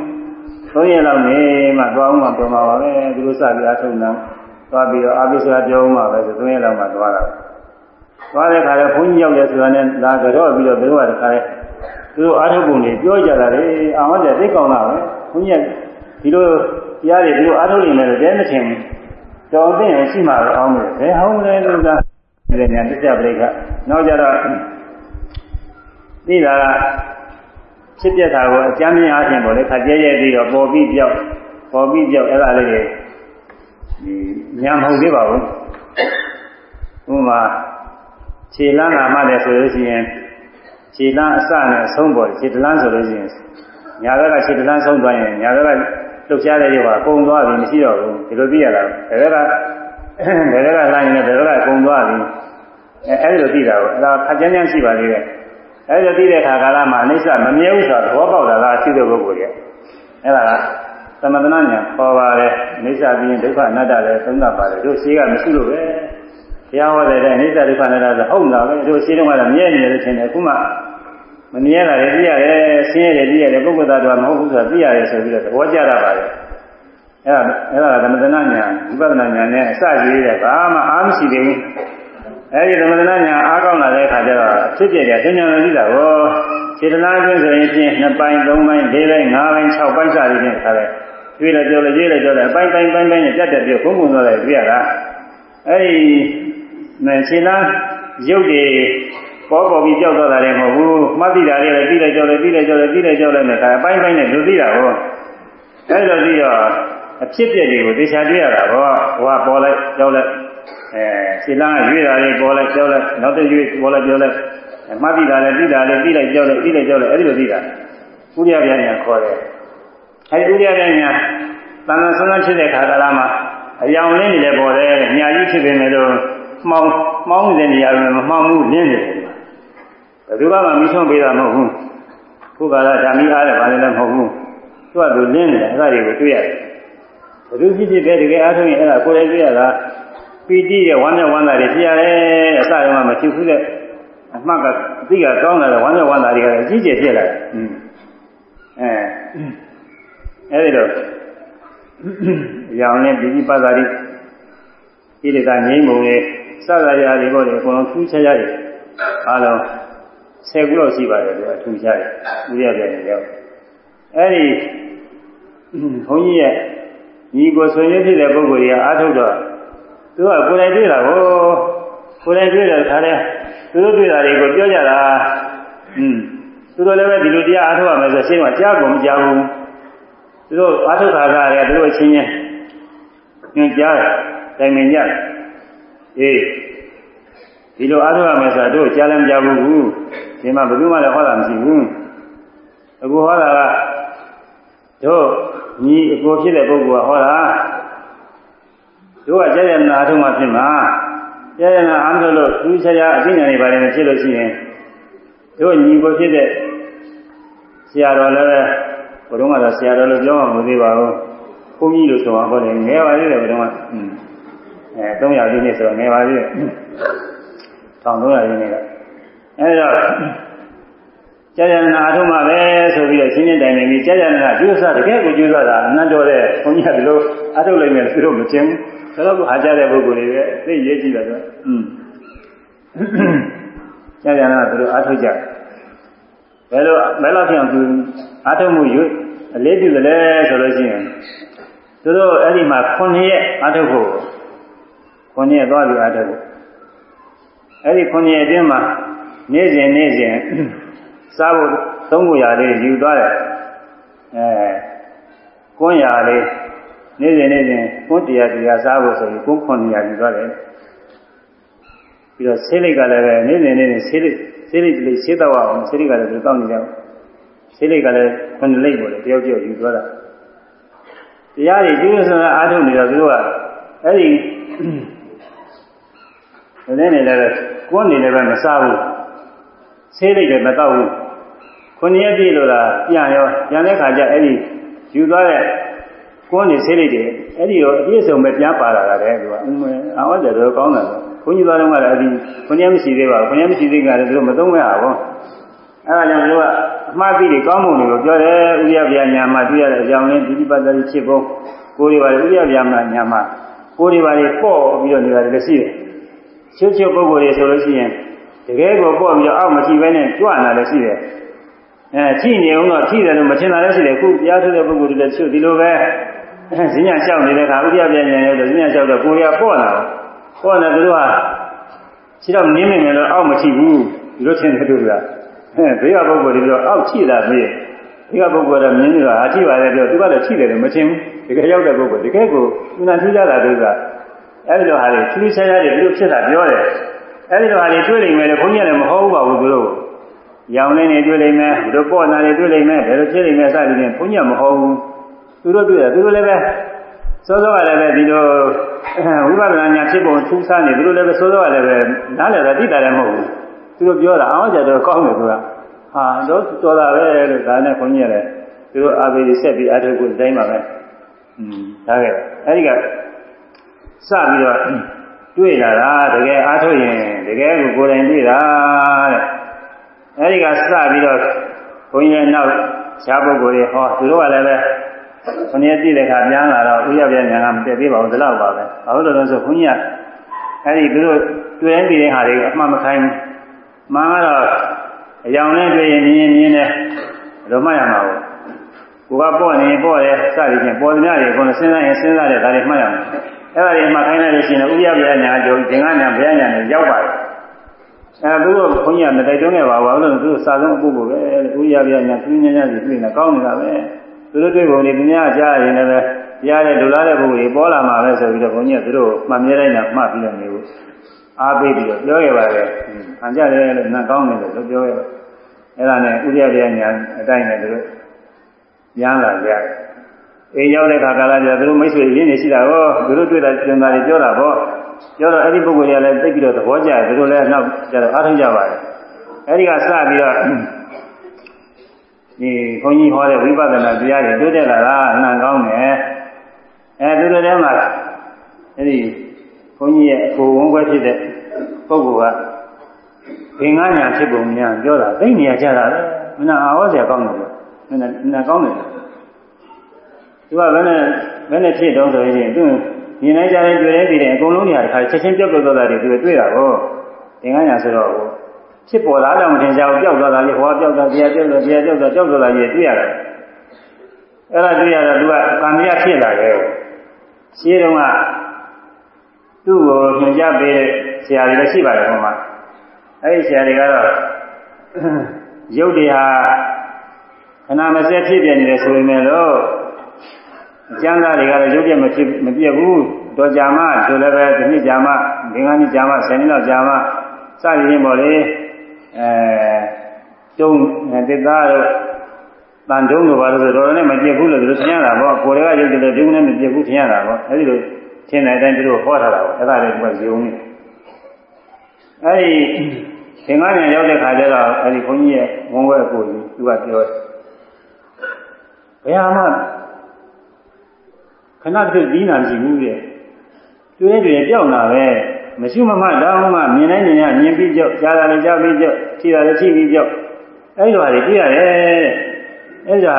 သုံးရက်လောက်နေမှသွားအောင်မှပြောမှာပါပဲသူတို့စပြီးအထုံးတာသွားပြီးတော့အာပိစရာပြောမှပဲဆိုသုံးရက်လောက်မှသွားတာသွားတဲ့ခါကျဘုန်းကြီးရောက်တယ်ဆိုတာနဲ့လာကြော့ပြီးတော့ဘယ်လိုကတခါလဲသူတို့အာထုပ်ပုံတွေပြောကြတာလေအာမကျသိကောင်းတာပဲဘုန်းကြီးကဒီလိုတရားတွေဒီလိုအာထုပ်နေတယ်တဲမထင်ဘူး တော်သိရင်ရှိမှာပဲအောင်းမယ်ဘယ်ဟောင်းလဲလို့ကဒီညာတစ္ဆပရိက္ခနောက်ကြတော့သိတာကဖြစ်ပြတာကိုအကျမ်းမြင်အားဖြင့်ပေါ့လေခက်ကြဲရဲပြီးတော့ပေါ်ပြီးပြောက်ပေါ်ပြီးပြောက်အဲ့ဒါလေးတွေဒီညာမဟုတ်သေးပါဘူးဥပမာခြေလမ်းလာမှလည်းဆိုလို့ရှိရင်ခြေလမ်းအစနဲ့အဆုံးပေါ်ခြေတလန်းဆိုလို့ရှိရင်ညာဘက်ကခြေတလန်းဆုံးသွားရင်ညာဘက်က လှုပ်ရှားတဲ့ရုပ်ကကုံသွားပြီမရှိတော့ဘူးဒီလိုသိရတာဘယ်ဘက်ကဘယ်ဘက်ကလှမ်းရင်ဘယ်ဘက်ကကုံသွားပြီအဲအဲ့ဒီလိုသိတာကိုအဲဒါခက်ကြမ်းကြမ်းရှိပါသေးတယ်အဲ့ဒီသိတဲ့ခါကာလမှာအိဋ္ဌမမြဲဘူးဆိုတာသဘောပေါက်တာလားရှိတဲ့ပုဂ္ဂိုလ်ရဲ့အဲ့ဒါကသမထနာညာပေါ်ပါတယ်အိဋ္ဌပြီးရင်ဒုက္ခအနတ္တလည်းသုံးသပ်ပါတယ်တို့ရှိကမရှိလို့ပဲတရားဟောတဲ့အိဋ္ဌဒုက္ခအနတ္တဆိုဟုတ်လားပဲတို့ရှိတော့ကမြဲနေတယ်လို့ထင်တယ်အခုမှ မမြဲတာလည်းသိရတယ်ဆင်းရဲတယ်သိရတယ်ပုဂ္ဂိုလ်သားတော်မဟုတ်ဘူးဆိုတာသိရတယ်ဆိုပြီးတော့သဘောကျတာပါတယ်အဲ့ဒါအဲ့ဒါကသမထနာညာဝိပဿနာညာနဲ့အစကြီးတဲ့ဘာမှအားမရှိသေးဘူးအဲဒီသမထနာညာအားကောင်းလာတဲ့အခါကျတော့ဖြစ်ပြတယ်သင်ညာလည်းသိတာကိုစေတနာအတွင်းဆိုရင်ဖြင့်2ပိုင်း3ပိုင်း4ပိုင်း5ပိုင်း6ပိုင်းစသည်ဖြင့်ခါတယ်တွေ့လည်းပြောလည်းရေးလည်းပြောလည်းအပိုင်းပိုင်းပိုင်းပိုင်းနဲ့ပြတ်တက်ပြီးခုံခုံသွားတယ်တွေ့ရတာအဲဒီနဲ့စေနာရုပ်တွေ ပေါ်ပေါ်ပြီးကြောက်သွားတာလည်းမဟုတ်ဘူးမှတ်သိတာလေးလည်းပြီးလည်းကြောက်လည်းပြီးလည်းကြောက်လည်းပြီးလည်းကြောက်လည်းနဲ့ဒါအပိုင်းပိုင်းနဲ့လူသိတာကိုအဲဒီလိုပြီးတော့အဖြစ်ပြက်တွေကိုသေချာတွေ့ရတာပေါ့ဟိုကပေါ်လိုက်ကြောက်လိုက်အဲခြေလမ်းရွေးတာလေးပေါ်လိုက်ကြောက်လိုက်နောက်တစ်ရွေးပေါ်လိုက်ကြောက်လိုက်မှတ်သိတာလည်းသိတာလည်းသိလိုက်ကြောက်လိုက်သိလိုက်ကြောက်လိုက်အဲဒီလိုသိတာဥရိယပြညာခေါ်တယ်အဲဒီဥရိယပြညာတဏ္ဍဆုံးဆုံးဖြစ်တဲ့ခါကလာမှာအယောင်လင်းနေလည်းပေါ်တယ်ညာကြီးဖြစ်ပေမဲ့လို့မှောင်မှောင်နေတဲ့နေရာတွေမမှောင်ဘူးလင်းနေတယ် ဘယ်သူကမှမိဆုံးပေးတာမဟုတ်ဘူးခုကလာဓာမီအားလည်းဘာလည်းမဟုတ်ဘူးသူကသူလင်းနေတယ်အဲ့ဒါတွေကိုတွေ့ရတယ်ဘယ်သူဖြစ်ဖြစ်ပဲတကယ်အားထုတ်ရင်အဲ့ဒါကိုယ်လည်းတွေ့ရတာပီတိရဲ့ဝမ်းနဲ့ဝမ်းသာတွေဖြစ်ရတယ်အစတုန်းကမဖြစ်ဘူးတဲ့အမှတ်ကအသိကကောင်းလာတဲ့ဝမ်းနဲ့ဝမ်းသာတွေကလည်းအကြီးကျယ်ဖြစ်လာတယ်အဲအဲဒီတော့ရောင်နဲ့ဒီဒီပါသာတွေဒီလေကငိမ့်ပုံလေးစသရာတွေပေါ့လေအကုန်လုံးထူးခြားခြားတယ်အားလုံး ဆယ်ခုလောက်ရှိပါတယ်သူကထူးခြားတယ်ဥရပြန်နေရောက်အဲဒီဘုန်းကြီးရဲ့ညီကိုဆွေမျိုးဖြစ်တဲ့ပုဂ္ဂိုလ်ကြီးအားထုတ်တော့သူကကိုယ်တိုင်တွေ့တာကိုကိုယ်တိုင်တွေ့တဲ့ခါလဲသူတို့တွေ့တာတွေကိုပြောကြတာอืมသူတို့လည်းပဲဒီလိုတရားအားထုတ်ရမယ်ဆိုရှင်းမှာကြားကုန်မကြားဘူးသူတို့အားထုတ်တာကလည်းသူတို့အချင်းချင်းညွှန်ကြားတယ်တိုင်ပင်ကြတယ်အေး ဒီလိုအားထုတ်ရမယ်ဆိုတာတို့ကြားလည်းမကြားဘူးဒီမှာဘယ်သူမှလည်းဟောတာမရှိဘူးအခုဟောတာကတို့ညီအကိုဖြစ်တဲ့ပုဂ္ဂိုလ်ကဟောတာတို့ကကြာရနာအားထုတ်မှဖြစ်မှာကြာရနာအားထုတ်လို့သူချရာအသိဉာဏ်တွေပါတယ်မဖြစ်လို့ရှိရင်တို့ညီကိုဖြစ်တဲ့ဆရာတော်လည်းဘုရုံးကတော့ဆရာတော်လို့ပြောမှမသေးပါဘူးဘုန်းကြီးလို့ဆိုတော့ဟောတယ်ငယ်ပါသေးတယ်ဘုရုံးကအဲ300လေးနှစ်ဆိုတော့ငယ်ပါသေးတယ် 1300လေးနှစ်ကအဲဒါကြာရနာအထုမှပဲဆိုပြီးတော့ရှင်းရှင်းတိုင်နေပြီးကြာရနာကျိုးစားတကယ်ကိုကျိုးစားတာအနန္တော်တဲ့ဘုန်းကြီးကဒီလိုအထုလိုက်မယ်သူတို့မကျင်ဘူးဒါတော့အားကြတဲ့ပုဂ္ဂိုလ်တွေပဲသိရေးကြည့်တာဆိုอืมကြာရနာသူတို့အထုကြဘယ်လိုဘယ်လောက်ဖြစ်အောင်သူအထုမှုရွအလေးပြုတယ်လဲဆိုလို့ရှိရင်သူတို့အဲ့ဒီမှာ9ရက်အထုဖို့9ရက်သွားပြီးအထုဖို့ အဲ့ဒီ9ရက်အတွင်းမှာနေ့စဉ်နေ့စဉ်စားဖို့သုံးခုရာလေးယူသွားတယ်အဲကွန်းရာလေးနေ့စဉ်နေ့စဉ်ကွန်းတရားတရားစားဖို့ဆိုရင်ကွန်းခွန်ရာယူသွားတယ်ပြီးတော့ဆေးလိတ်ကလည်းပဲနေ့စဉ်နေ့စဉ်ဆေးလိတ်ဆေးလိတ်လေးဆေးတော့အောင်ဆေးလိတ်ကလည်းဒီတောင်းနေကြဆေးလိတ်ကလည်းခွန်လိတ်ပေါ်လေတယောက်တယောက်ယူသွားတာတရားတွေကျူးစွာအားထုတ်နေတော့သူတို့ကအဲ့ဒီဒီနေ့နေလည်း ကွန်းနေလည်းပဲမစားဘူးဆေးလိုက်လည်းမတော့ဘူးခုနှစ်ရက်ပြည့်လို့လားပြန်ရောပြန်တဲ့ခါကျအဲ့ဒီယူသွားတဲ့ကွန်းနေဆေးလိုက်တယ်အဲ့ဒီရောအပြည့်စုံပဲပြန်ပါလာတာလေသူကအင်းအော်တယ်တော့ကောင်းတယ်ဘုန်းကြီးသားတော်ကလည်းအဲ့ဒီခုနှစ်ရက်မရှိသေးပါဘူးခုနှစ်ရက်မရှိသေးကြတယ်သူတို့မသုံးမဲ့ဟာဘောအဲ့ဒါကြောင့်သူကအမှားပြီးတွေကောင်းမှုတွေကိုပြောတယ်ဥရဗျာညာမှာတွေ့ရတဲ့အကြောင်းရင်းဒီဒီပတ်သက်ဖြစ်ဖို့ကိုယ်တွေပါလေဥရဗျာမှာညာမှာကိုယ်တွေပါလေပေါ့ပြီးတော့နေတာလည်းရှိတယ် ချွတ်ချွတ်ပုဂ္ဂိုလ်တွေဆိုလို့ရှိရင်တကယ်ကိုပေါ့ပြီးတော့အောက်မကြည့်ဘဲနဲ့ကြွလာလည်းရှိတယ်အဲကြည့်နေအောင်တော့ကြည့်တယ်လို့မထင်တာလည်းရှိတယ်ခုတရားထုတ်တဲ့ပုဂ္ဂိုလ်တွေလည်းချုပ်ဒီလိုပဲဈဉ္ညာလျှောက်နေတဲ့အခါဥပ္ပယပြန်ပြန်ရောက်တော့ဈဉ္ညာလျှောက်တော့ကိုယ်ရပေါ့လာတော့ပေါ့နေသူတို့ဟာခြေတော့နင်းနေတယ်လို့အောက်မကြည့်ဘူးဒီလိုထင်တယ်သူကအဲဘေးကပုဂ္ဂိုလ်တွေပြောအောက်ကြည့်လာမေးဘေးကပုဂ္ဂိုလ်ကမြင်နေတာအကြည့်ပါလေပြောသူကလည်းကြည့်တယ်လို့မထင်ဘူးတကယ်ရောက်တဲ့ပုဂ္ဂိုလ်တကယ်ကိုဥနာထူးကြတာတို့က အဲဒီလိုဟာတွေသူဆရာတွေဘယ်လိုဖြစ်တာပြောတယ်အဲဒီလိုဟာတွေတွေ့နိုင်မယ်လေဘုန်းကြီးလည်းမဟုတ်ပါဘူးသူတို့ရောင်နေနေတွေ့နိုင်မယ်သူတို့ပေါ့နာနေတွေ့နိုင်မယ်ဘယ်လိုဖြစ်နိုင်မယ်စသည်ဖြင့်ဘုန်းကြီးမဟုတ်ဘူးသူတို့တွေ့တယ်သူတို့လည်းပဲစောစောကလည်းပဲဒီလိုဝိပဿနာညာဖြစ်ပုံထူးဆန်းနေသူတို့လည်းပဲစောစောကလည်းပဲနားလည်တာသိတာလည်းမဟုတ်ဘူးသူတို့ပြောတာအောင်ကြတော့ကောင်းတယ်သူကဟာတော့တော်တာပဲလို့ဒါနဲ့ခွန်ကြီးရတယ်သူတို့အာဘေးဆက်ပြီးအထုပ်ကိုတိုင်းပါပဲอืมဒါကအဲဒီက စပြီးတော့တွေ့လာတာတကယ်အားထုတ်ရင်တကယ်ကိုကိုယ်တိုင်တွေ့တာတဲ့အဲဒီကစပြီးတော့ဘုန်းကြီးရဲ့နောက်ရှားပုဂ္ဂိုလ်တွေဟောသူတို့ကလည်းပဲခဏကြည့်တဲ့အခါပြန်လာတော့ဥရပြညာကမတည့်သေးပါဘူးဒီလောက်ပါပဲဘာလို့လဲဆိုဘုန်းကြီးကအဲဒီသူတို့တွေ့ရင်ပြီးတဲ့ဟာတွေအမှန်မခိုင်းဘူးမှန်ကတော့အယောင်နဲ့တွေ့ရင်မြင်မြင်နဲ့တော့မှတ်ရမှာပေါ့ကိုကပေါ့နေပေါ့တယ်စသည်ဖြင့်ပေါ်သမျှတွေကတော့စဉ်းစားရင်စဉ်းစားတဲ့ဒါတွေမှတ်ရမှာ အဲ့ဒါတွေမှခိုင်းလိုက်လို့ရှိရင်ဥရပြညာကြုံသင်္ကညာဘုရားညာနဲ့ရောက်ပါတယ်အဲသူတို့ခွန်ကြီးကမတိုက်တွန်းခဲ့ပါဘူးလို့သူတို့စာဆုံးအပုပ်ကိုပဲဥရပြညာသူညညာစီတွေ့နေကောင်းနေတာပဲသူတို့တွေ့ပုံတွေသူများကြားရင်လည်းကြားတဲ့လူလားတဲ့ပုဂ္ဂိုလ်တွေပေါ်လာမှာပဲဆိုပြီးတော့ခွန်ကြီးကသူတို့မှတ်မြဲတိုင်းတာမှတ်ပြီးတော့နေဘူးအားပေးပြီးတော့ပြောခဲ့ပါတယ်။ဟန်ကြတယ်လို့နားကောင်းတယ်လို့ပြောခဲ့ပါအဲ့ဒါနဲ့ဥရပြညာအတိုင်းနဲ့သူတို့ရမ်းလာကြတယ်။ အိမ်ရောက်တဲ့ခါကာလကျသူတို့မိတ်ဆွေရင်းနေရှိတာဟောသူတို့တွေ့တာကျင်တာတွေပြောတာပေါ့ပြောတော့အဲ့ဒီပုဂ္ဂိုလ်တွေကလည်းသိပြီးတော့သဘောကျတယ်သူတို့လည်းနောက်ကျတော့အားထုတ်ကြပါတယ်။အဲ့ဒီကစပြီးတော့ဒီဘုန်းကြီးဟောတဲ့ဝိပဿနာတရားတွေတိုးတက်လာတာအနံကောင်းတယ်။အဲသူတို့ထဲမှာအဲ့ဒီဘုန်းကြီးရဲ့အကိုဝန်းခွဲဖြစ်တဲ့ပုဂ္ဂိုလ်ကဘင်္ဂညာဖြစ်ပုံများပြောတာသိနေရကြတာလေမနာအာဝဇ္ဇကောင်းတယ်မနာနာကောင်းတယ် သူကဘယ်နဲ့ဘယ်နဲ့ဖြစ်တော့ဆိုရင်သူမြင်လိုက်ကြတဲ့တွေ့တဲ့ပြီးတဲ့အကုန်လုံးတွေကတစ်ခါချက်ချင်းပြောက်ပြောက်သွားတာတွေသူတွေ့တာကိုဘင်္ဂညာဆိုတော့ဖြစ်ပေါ်လာတော့မထင်ကြဘူးပြောက်သွားတာလေဟောပြောက်သွားတရားပြောက်သွားတရားပြောက်သွားကြောက်သွားတာကြီးတွေ့ရတယ်အဲ့ဒါတွေ့ရတော့သူကကံမြဖြစ်လာတယ်ရှင်းတော့ကသူ့ကိုညွှန်ကြားပေးတဲ့ဆရာတွေလည်းရှိပါတယ်ဟောမှာအဲ့ဒီဆရာတွေကတော့ရုပ်တွေဟာခဏမစက်ဖြစ်ပြနေတယ်ဆိုပေမဲ့လို့ ကျမ်းစာတွေကတော့ရုပ်ပြမဖြစ်မပြတ်ဘူးတော်ကြာမှဆိုလည်းပဲဒီနှစ်ကြာမှငင်္ဂနှစ်ကြာမှဆယ်နှစ်လောက်ကြာမှစရည်ရင်ပေါ့လေအဲတုံးတစ်သားတို့တန်တုံးတို့ဘာလို့ဆိုတော့လည်းမပြတ်ဘူးလို့သူတို့ထင်ရတာပေါ့ကိုယ်တွေကရုပ်တွေဒီကုန်းနဲ့မပြတ်ဘူးထင်ရတာပေါ့အဲဒီလိုထင်တဲ့အတိုင်းသူတို့ဟောထားတာပေါ့အဲ့ဒါလေးကဇယုံနေအဲ့ဒီသင်္ကန်းညာရောက်တဲ့ခါကျတော့အဲ့ဒီဘုန်းကြီးရဲ့ဝန်ဝဲကိုကြီးသူကပြောဘယ်ဟာမှ ခဏတစ်ဒီနာမရှိဘူးတဲ့တွေ့ရင်တွေ့ရင်ပြောက်လာပဲမရှိမမတောင်းမှမြင်တိုင်းမြင်ရမြင်ပြီးကြောက်ကြားတာလည်းကြားပြီးကြောက်ထိတာလည်းထိပြီးကြောက်အဲ့လိုဟာတွေတွေ့ရတယ်တဲ့အဲ့ဒါ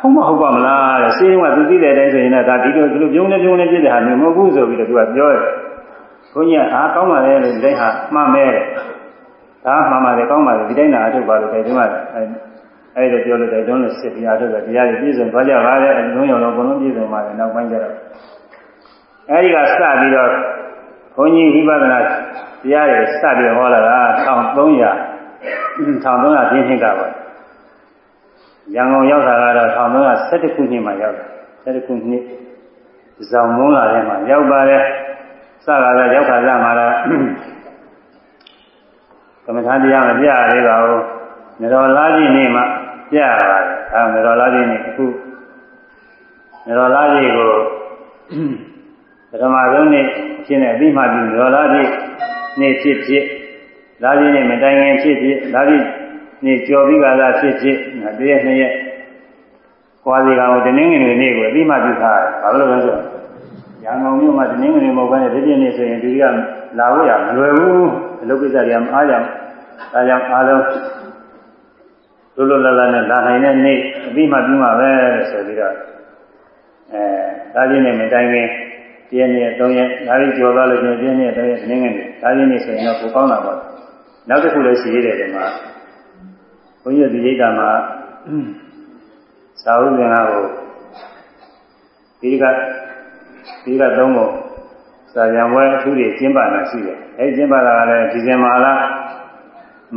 ဟုတ်မဟုတ်ပါမလားတဲ့စေးကသူသိတဲ့အတိုင်းဆိုရင်တော့ဒါဒီလိုဒီလိုပြုံးနေပြုံးနေဖြစ်တဲ့ဟာမျိုးမဟုတ်ဘူးဆိုပြီးတော့သူကပြောတယ်ဘုန်းကြီးကအားကောင်းပါလေလို့ဒီတိုင်းဟာမှန်မဲတယ်ဒါမှန်ပါတယ်ကောင်းပါတယ်ဒီတိုင်းသာအထုတ်ပါလို့တိုက်တွန်းရတယ် အဲအဲ့ဒါပြောလို့တိုက်တွန်းလို့စစ်ပြီးအထုတ်တယ်တရားတွေပြည့်စုံသွားကြပါလေအလုံးရောင်လုံးဘုံလုံးပြည့်စုံပါတယ်နောက်ပိုင်းကျတော့အဲဒီကစပြီးတော့ဘုန်းကြီးဝိပဿနာတရားတွေစပြီးဟောလာတာ1300 1300ပြင်းနှစ်ကပါရန်ကုန်ရောက်တာကတော့1312ခုနှစ်မှာရောက်တာ12ခုနှစ်ဇောင်မုန်းလာထဲမှာရောက်ပါတယ်စကားကရောက်ခါကြမှာလားကမ္မထာတရားမပြရသေးပါဘူးနရောလာကြီးနေ့မှ ပြရပါတယ်အဲနရောလာကြီးနေ့အခုနရောလာကြီးကိုပထမဆုံးနေ့ဖြစ်နေပြီးမှပြီးနရောလာကြီးနေ့ဖြစ်ဖြစ်လာကြီးနေ့မတိုင်ခင်ဖြစ်ဖြစ်လာကြီးနေ့ကြော်ပြီးပါလားဖြစ်ဖြစ်တရက်နှစ်ရက်ကွာစီကောင်တနင်္ဂနွေနေ့ကိုအပြီးမှပြုထားတယ်ဘာလို့လဲဆိုတော့ရန်ကုန်မြို့မှာတနင်္ဂနွေမဟုတ်ဘဲနဲ့ဒီပြည့်နေ့ဆိုရင်ဒီကလာဖို့ရမလွယ်ဘူးအလုပ်ကိစ္စတွေကမအားကြဘူးဒါကြောင့်အားလုံး လွတ်လွတ်လပ်လပ်နဲ့လာနိုင်တဲ့နေ့အပြီးမှပြုမှာပဲဆိုပြီးတော့အဲဒါချင်းနဲ့မတိုင်ခင်တရက်နေ့၃ရက်ဒါပြီးကြော်သွားလို့ကျင်းတရက်နေ့၃ရက်တနင်္ဂနွေဒါချင်းနေ့ဆိုရင်တော့ပိုကောင်းတာပေါ့နောက်တစ်ခုလည်းရှိသေးတယ်ဒီမှာဘုန်းကြီးဒီဒိဋ္ဌာမှာသာဝုဇင်ကကိုဒီကဒီကသုံးပုံစာကြံပွဲအထူးတွေကျင်းပတာရှိတယ်အဲဒီကျင်းပတာကလည်းဒီဇင်ဘာလ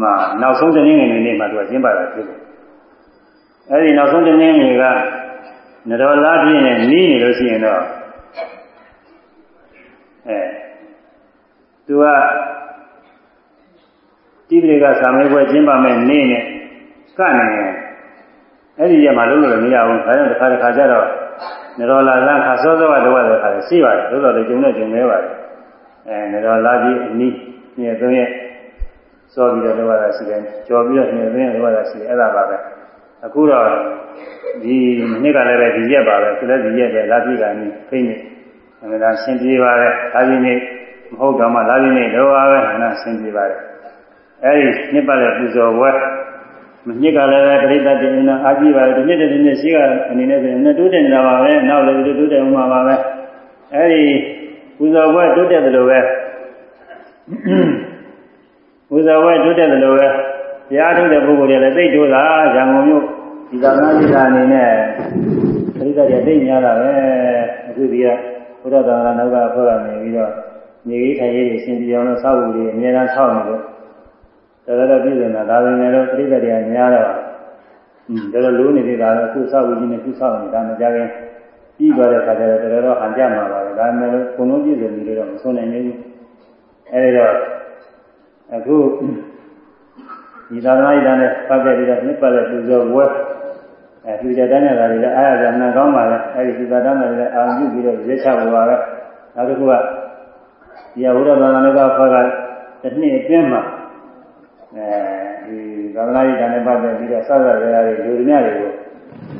မှာနောက်ဆုံးတင်းငယ်နေ့မှာသူကကျင်းပတာဖြစ်တယ်အဲဒီနောက်ဆုံးတင်းငယ်ကနတော်လားပြည့်နဲ့နီးနေလို့ရှိရင်တော့အဲသူကတိပိကသာမေပွဲကျင်းပါမဲ့နေ့နဲ့ကနေအဲ့ဒီရက်မှာလုံးလို့မရဘူးဒါကြောင့်တစ်ခါတစ်ခါကျတော့နရောလာလန်းခါစောစောကတော့တဲ့ခါရှိပါတယ်သို့တော်လည်းဂျုံနဲ့ဂျုံနေပါတယ်အဲနရောလာကြီးအနည်းညသုံးရက် စောပြီးတော့တော့တာရှိတယ်ကြော်ပြီးတော့ညသုံးရက်တော့တာရှိတယ်အဲ့ဒါပါပဲအခုတော့ဒီနှစ်ကလည်းပဲဒီရက်ပါပဲသူလည်းဒီရက်ပဲလာပြီကနီးဖိနေအမှန်တရားရှင်းပြေးပါတယ်ဒါကြီးနေ့မဟုတ်တော့မှလာပြီနေ့တော့ပါပဲနာရှင်းပြေးပါတယ်အဲဒီနှစ်ပတ်လည်းပူဇော်ပွဲမနှစ်ကလည်းပဲပြိတ္တတေနအာကြည့်ပါတယ်ဒီနှစ်တည်းဒီနှစ်ရှိကအနေနဲ့ဆိုရင်တိုးတက်နေတာပါပဲနောက်လည်းတိုးတက်မှာပါပဲအဲဒီပူဇော်ပွဲတိုးတက်တယ်လို့ပဲ ပူဇော်ပွဲတိုးတက်တယ်လို့ပဲတရားထုတ်တဲ့ပုဂ္ဂိုလ်တွေလည်းသိတိုးတာရံကုန်မြို့ဒီသာသနာ့ပြည်သာအနေနဲ့ပြိတ္တတွေသိများတာပဲအခုဒီကဘုရားသာသနာ့နောက်ကဖွဲ့ရနေပြီးတော့ညီကြီးထိုင်ရေးတွေရှင်ပြအောင်လို့စောက်ဘူးတွေအများအားထောက်နေလို့တော်တော်ပြည့်စုံတာဒါပေမဲ့လို့ပြိတ္တတွေကများတော့อืมတော်တော်လိုးနေသေးတာလည်းအခုစောက်ဘူးကြီးနဲ့ခုစောက်နေတာမကြခင်ပြီးသွားတဲ့ခါကျတော့တော်တော်ဟန်ကြမှာပါပဲဒါပေမဲ့လို့ဘုံလုံးပြည့်စုံနေလို့တော့မဆုံးနိုင်ဘူးအဲဒီတော့ အခုဒီသာသနာ့ဤတန်းနဲ့ပတ်သက်ပြီးတော့နှစ်ပတ်လက်ပူဇော်ဝဲအဲသူကြတဲ့နေတာတွေလည်းအားရကြမှန်ကောင်းပါလေအဲဒီသူကြတဲ့နေတာလည်းအာရုံပြုပြီးတော့ရွေးချဖို့ပါပဲနောက်တစ်ခုကဒီဘုရားဘာသာလောကဖောကတစ်နှစ်အတွင်းမှာအဲဒီသာသနာ့ဤတန်းနဲ့ပတ်သက်ပြီးတော့စသရရတွေလူတွေများတွေကို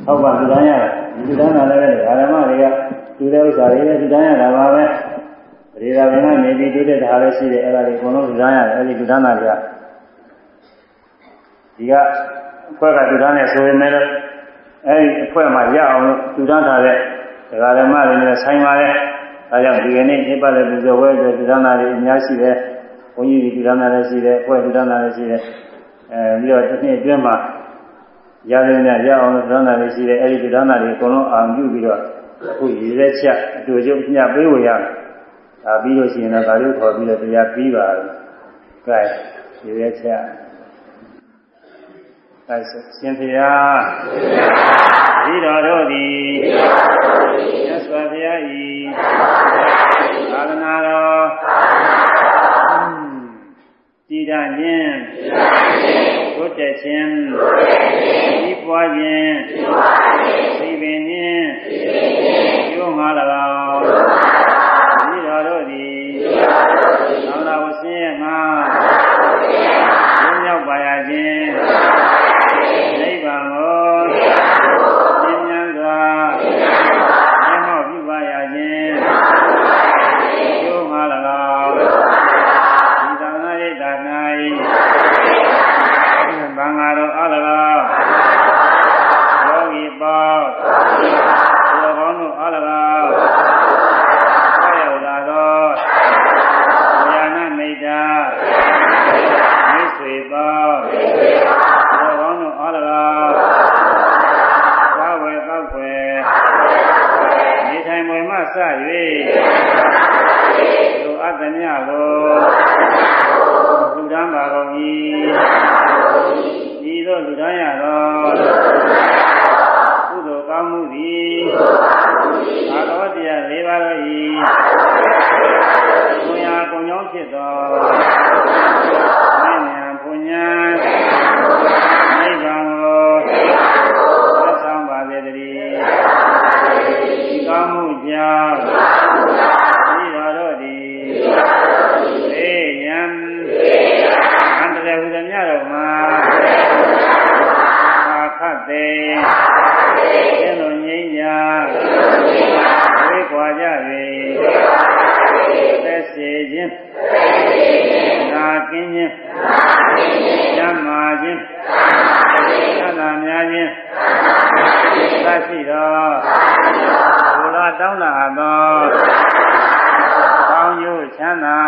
ဟောက်ပါသူတန်းရတယ်ဒီသူတန်းတာလည်းဓမ္မတွေကသူတဲ့ဥစ္စာတွေလည်းသူတန်းရတာပါပဲပရိ ဒါဘင်ကနေပြီးတွေ့တဲ့ဓာတ်လည်းရှိတယ်အဲ့ဒါတွေအကုန်လုံးသူတန်းရတယ်အဲ့ဒီသူတန်းတာတွေကဒီကအဖွဲ့ကတူတန်းနေဆိုရင်လည်းအဲဒီအဖွဲ့မှာရအောင်လို့တူတန်းထားတဲ့ဒကာဓမ္မတွေနဲ့ဆိုင်ပါလေဒါကြောင့်ဒီကနေ့ညပတ်တဲ့ပူဇော်ပွဲအတွက်တူတန်းတာတွေအများရှိတယ်ဘုန်းကြီးတွေတူတန်းတာလည်းရှိတယ်အဖွဲ့တူတန်းတာလည်းရှိတယ်အဲပြီးတော့တစ်နှစ်အတွင်းမှာရတဲ့ညရအောင်လို့တူတန်းတာတွေရှိတယ်အဲဒီတူတန်းတာတွေအကုန်လုံးအာရုံပြုပြီးတော့အခုရည်ရက်ချက်အတူတူညပေးဝေရ ဒါပြီးလို့ရှိရင်တော့ဒါလေးခေါ်ပြီးတော့တရားပြီးပါပြီ။ကဲရည်ရက်ချက်အဲရှင်ဖျားဤတော်တို့သည်မြတ်စွာဘုရားဤသာသနာတော်တည်တတ်ခြင်းဘုဒ္ဓခြင်းဤပွားခြင်းသိပင်ခြင်းကျိုးငါ၎င်းဤတော်တို့ သည်သာသနာဝဆင်းရဲငါမြောက်ပါရခြင်းနိဗ္ဗာန်ကိုသင်ညာစွာမျက်မှောက်ပြုပါရခြင်းကျိုးငါ၎င်းဒီသာသနာ့ရိပ်သာ၌ဘင်္ဂါတော်အ၎င်းယောဂီပေါင်းသောကောင်းတို့အ၎င်းဆက်ရောက်လာသောဉာဏ်မိတ်တာမိတ်ဆွေပေါင်းသောကောင်းတို့အ၎င်းသာဝေသောက်ွယ်နေထိုင်မွေမှစ၍ လူအပ်သမျှကိုလူတန်းပါကုန်၏ဤသို့လူတန်းရသောကုသိုလ်ကောင်းမှုသည်အာတော်တရား၄ပါးတို့၏ဘုရားကုံကြောင်းဖြစ်သော ခြင်းနာကင်းခြင်းကျမ်းမာခြင်းသန္တာများခြင်းသရှိသောဘုရားတောင်းလာသောကောင်းကျိုးချမ်းသာ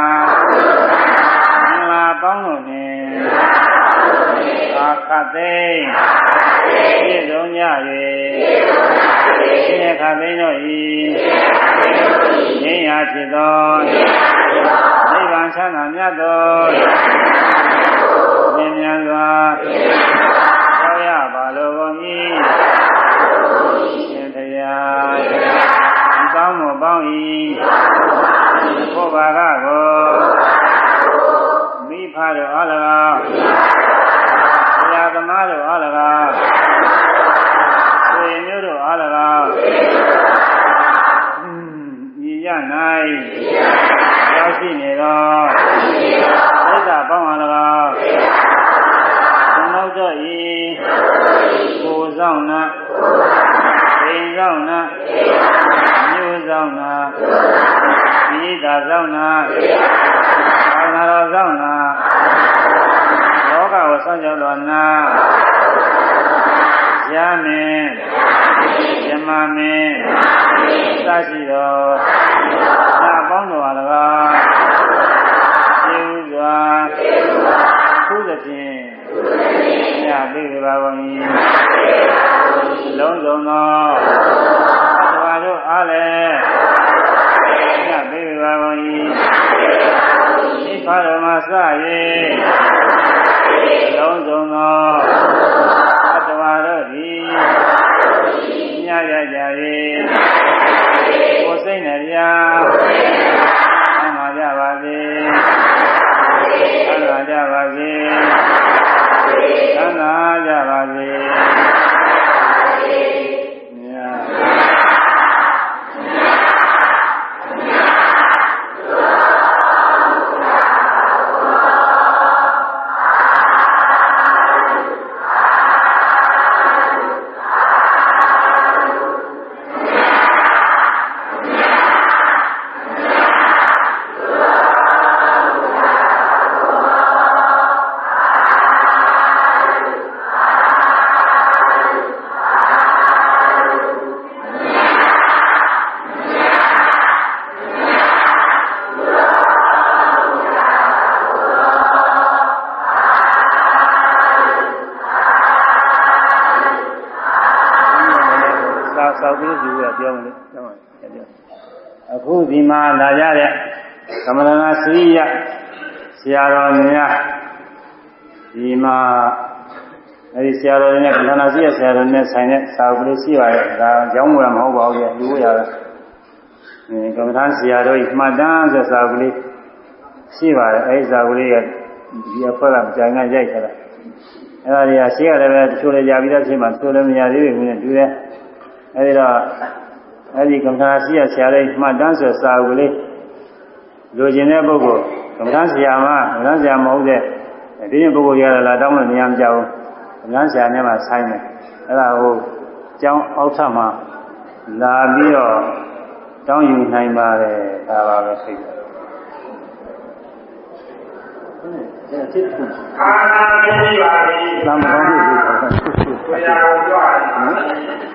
မင်္ဂလာပေါင်းတို့နှင့် အာခသိပြည့်စုံကြ၍ရှင်ခသိန်းတို့၏ရှင်ရာဖြစ်သောနိဗ္ဗာန်ချမ်းသာမြတ်သောမြင်မြန်စွာဆောရပါလိုကုန်၏ရှင်တရားကောင်းမပေါင်း၏ဘုရားကကိုမိဖတို့အလကား သမားတို့အား၎င်းဆွေမျိုးတို့အား၎င်းဤရ၌ရောက်ရှိနေသောသိက္ခာပေါင်းအား၎င်းသမုဒ္ဒောဤကိုဆောင်နာအိမ်ဆောင်နာမြို့ဆောင်နာဤသာဆောင်နာအာနာတော်ဆောင်နာ လောကကိုဆောင်ကြတော်နာရမင်းယမမင်းသရှိတော်နာပေါင်းတော်အား၎င်းကျေဥစွာခုသဖြင့်ညပိပါကုန်၏လုံးစုံသောသဘာတို့အားလည်းညပိပါကုန်၏ဒီဖာတော်မှာစ၍ လုံးစုံသောသဘာတို့သည်ညရကြ၍ကိုယ်စိတ်နဲ့ပြာအမှားကြပါစေအမှားကြပါစေသံသာကြပါစေမြတ်စာစောက်ပြီးယူရပြောမယ်လေပြောပါပြောအခု ဒီမှာလာကြတဲ့သမဏနာစရိယဆရာတော်များဒီမှာအဲဒီဆရာတော်တွေနဲ့သမဏနာစရိယဆရာတော်နဲ့ဆိုင်တဲ့စာအုပ်ကလေးရှိပါတယ်ဒါကြောင်းမူရမဟုတ်ပါဘူးလေယူရတာအဲကမ္မထာဆရာတော်ကြီးမှတ်တမ်းဆိုစာအုပ်ကလေးရှိပါတယ်အဲဒီစာအုပ်ကလေးကဒီအဖွဲကကြာငါရိုက်ထားတာအဲဒါတွေကရှိရတယ်ပဲတချို့လည်းကြာပြီးသားဖြစ်မှတချို့လည်းမရသေးဘူးနဲ့တူတယ်အဲဒီတော့ အဲဒီကမ္ဘာရှိရဆရာလေးမှတ်တမ်းဆိုစာအုပ်ကလေးလိုချင်တဲ့ပုဂ္ဂိုလ်ကမ္ဘာဆရာမကမ္ဘာဆရာမဟုတ်တဲ့ဒီရင်ပုဂ္ဂိုလ်ရလာတောင်းလို့နေရာမကြောက်ဘူးကမ္ဘာဆရာနဲ့မှဆိုင်တယ်အဲဒါဟိုကျောင်းအောက်ထပ်မှာလာပြီးတော့တောင်းယူနိုင်ပါတယ်ဒါပါပဲသိတယ်ကျစ်ခုအာနာသိပါသည်သံဃာ့ဘုရားဘုရားတော်ကြွားတယ်